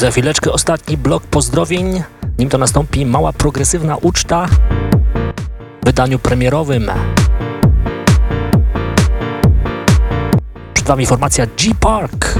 Za chwileczkę ostatni blok pozdrowień, nim to nastąpi mała progresywna uczta w wydaniu premierowym. Przed Wami formacja G-Park.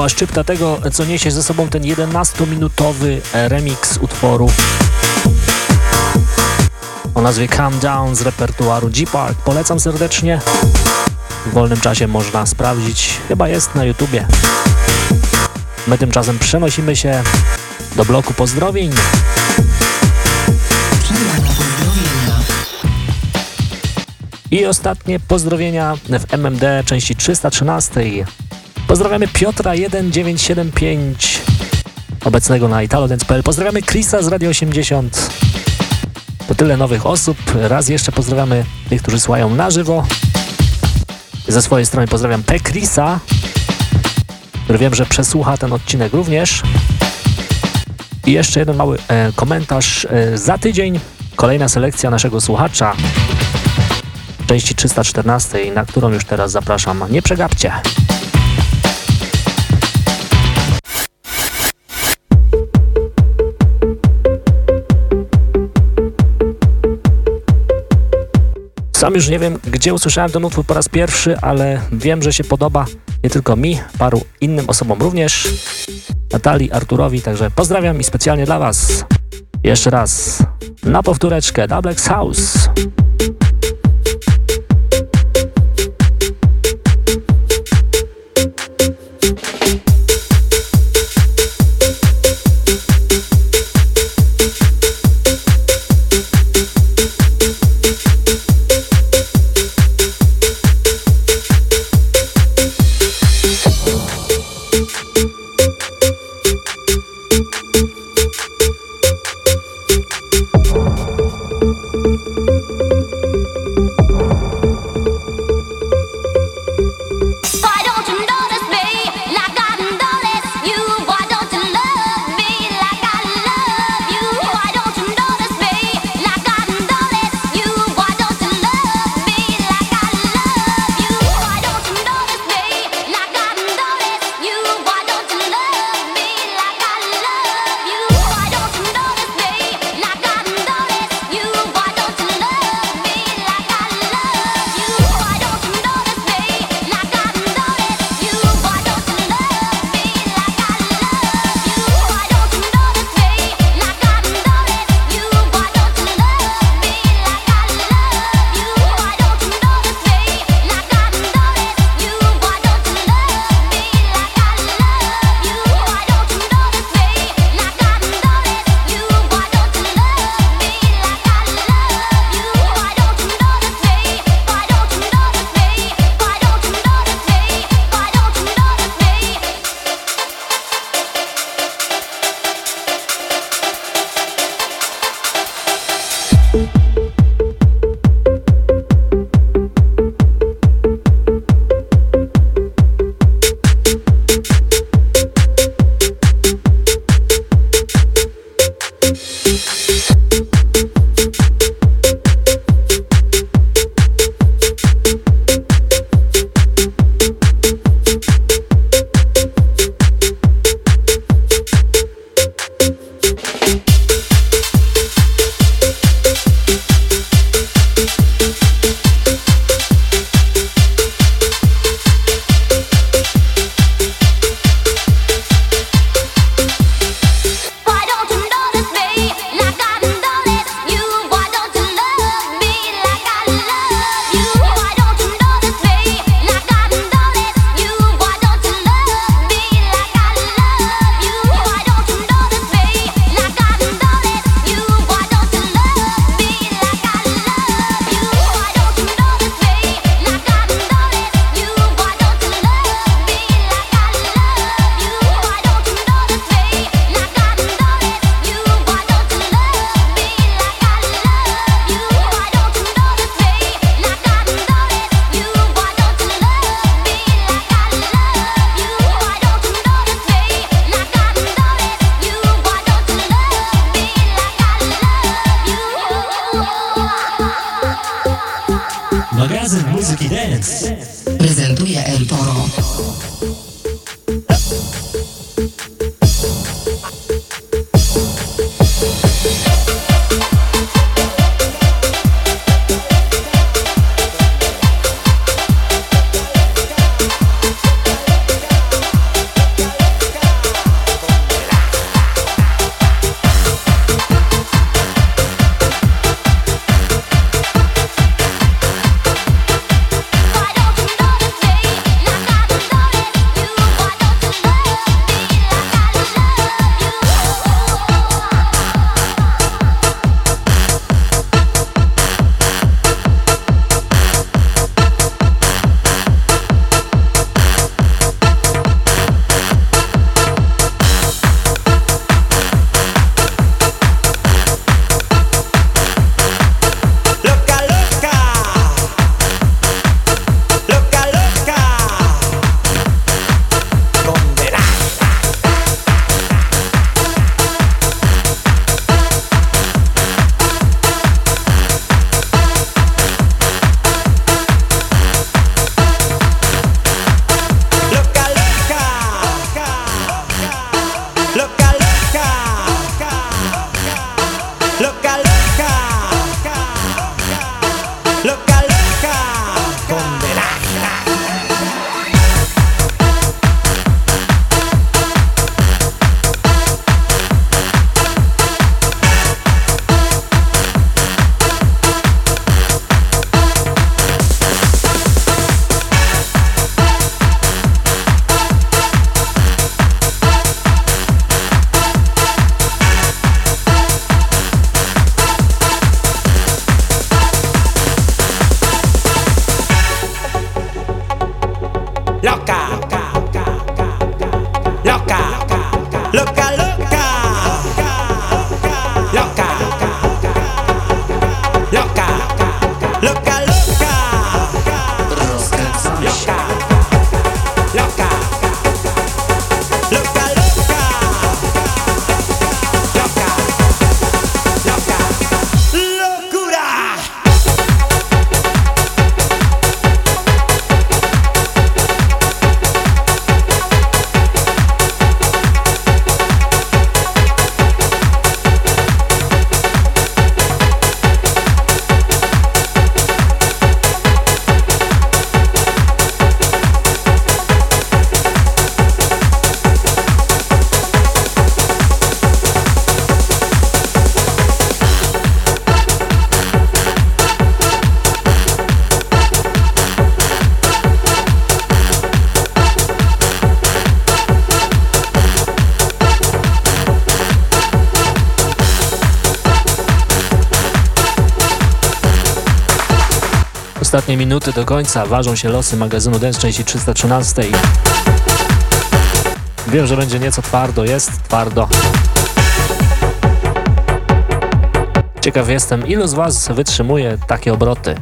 Mała szczypta tego, co niesie ze sobą ten 11-minutowy remix utworu o nazwie Calm Down z repertuaru G-Park. Polecam serdecznie. W wolnym czasie można sprawdzić, chyba jest na YouTubie. My tymczasem przenosimy się do bloku pozdrowień. I ostatnie pozdrowienia w MMD części 313. Pozdrawiamy Piotra 1975, obecnego na italodance.pl. Pozdrawiamy Chrisa z Radio 80. To tyle nowych osób. Raz jeszcze pozdrawiamy tych, którzy słuchają na żywo. Ze swojej strony pozdrawiam P. Chrisa, który wiem, że przesłucha ten odcinek również. I jeszcze jeden mały e, komentarz. E, za tydzień kolejna selekcja naszego słuchacza części 314, na którą już teraz zapraszam. Nie przegapcie. Sam już nie wiem, gdzie usłyszałem ten utwór po raz pierwszy, ale wiem, że się podoba nie tylko mi, paru innym osobom również. Natalii, Arturowi, także pozdrawiam i specjalnie dla Was. Jeszcze raz na powtóreczkę Dublex House. Minuty do końca ważą się losy magazynu Dance części 313. Wiem, że będzie nieco twardo, jest twardo. Ciekaw jestem, ilu z Was wytrzymuje takie obroty.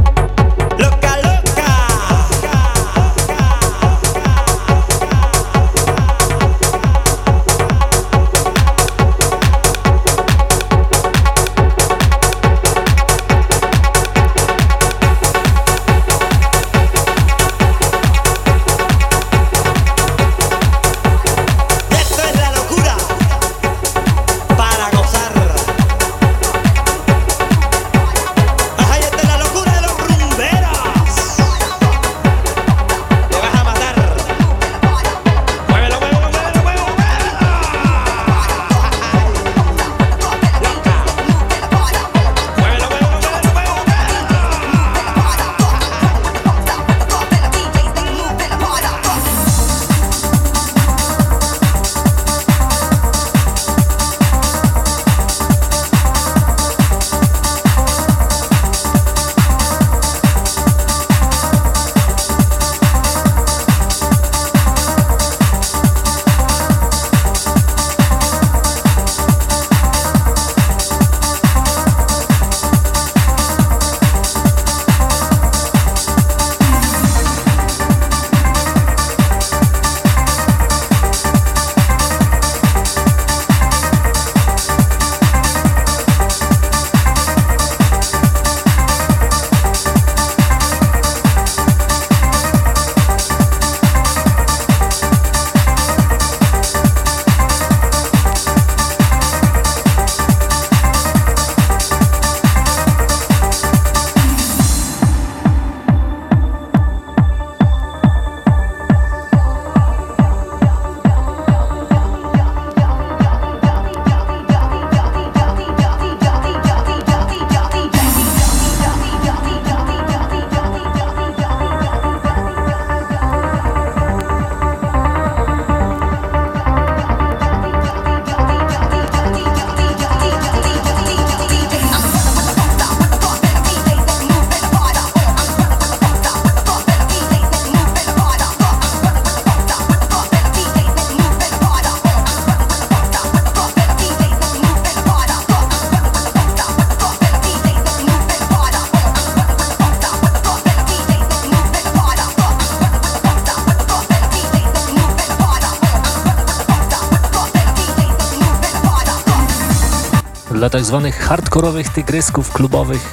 Zwanych hardkorowych tygrysków klubowych,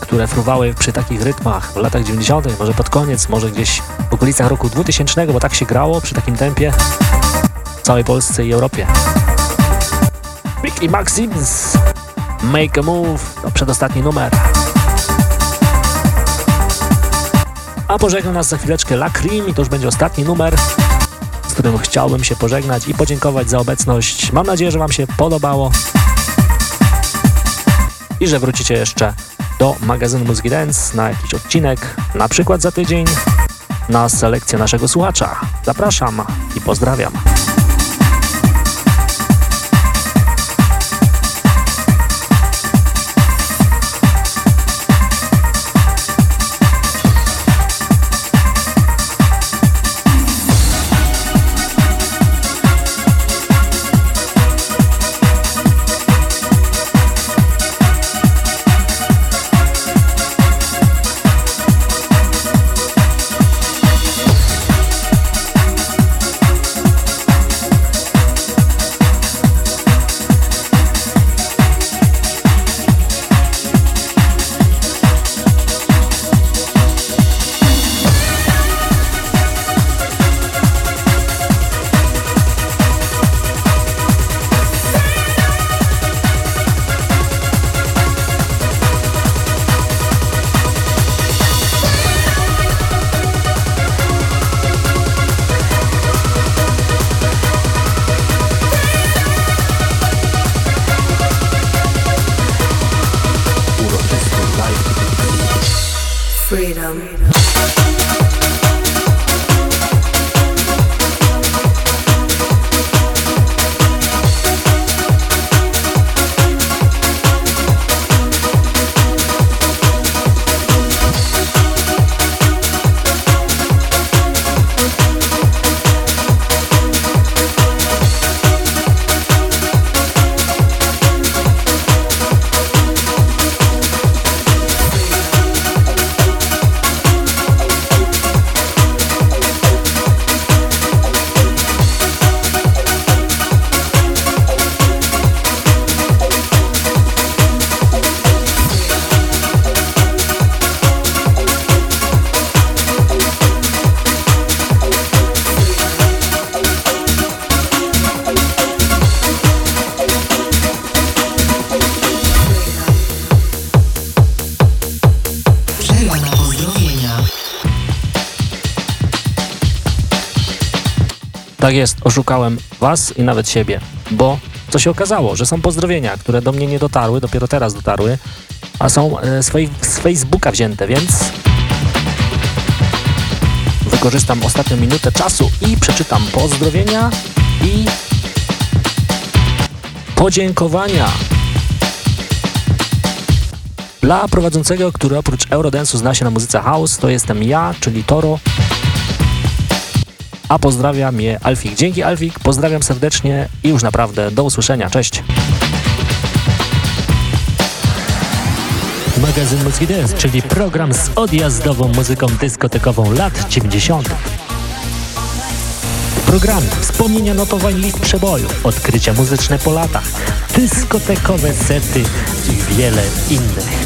które fruwały przy takich rytmach w latach 90., może pod koniec, może gdzieś w okolicach roku 2000, bo tak się grało przy takim tempie w całej Polsce i Europie. Big i Maxims, Make a Move, to przedostatni numer. A pożegna nas za chwileczkę La Cream i to już będzie ostatni numer, z którym chciałbym się pożegnać i podziękować za obecność. Mam nadzieję, że Wam się podobało i że wrócicie jeszcze do magazynu Muzyki Dance na jakiś odcinek, na przykład za tydzień, na selekcję naszego słuchacza. Zapraszam i pozdrawiam. Tak jest, oszukałem was i nawet siebie, bo co się okazało, że są pozdrowienia, które do mnie nie dotarły, dopiero teraz dotarły, a są e, z, fej- z Facebooka wzięte, więc wykorzystam ostatnią minutę czasu i przeczytam pozdrowienia i podziękowania dla prowadzącego, który oprócz Eurodance'u zna się na muzyce house, to jestem ja, czyli Toro, a pozdrawia mnie Alfik. Dzięki Alfik, pozdrawiam serdecznie i już naprawdę do usłyszenia. Cześć! Magazyn Muzyki Dance, czyli program z odjazdową muzyką dyskotekową lat 90. W programie wspomnienia notowań list przeboju, odkrycia muzyczne po latach, dyskotekowe sety i wiele innych.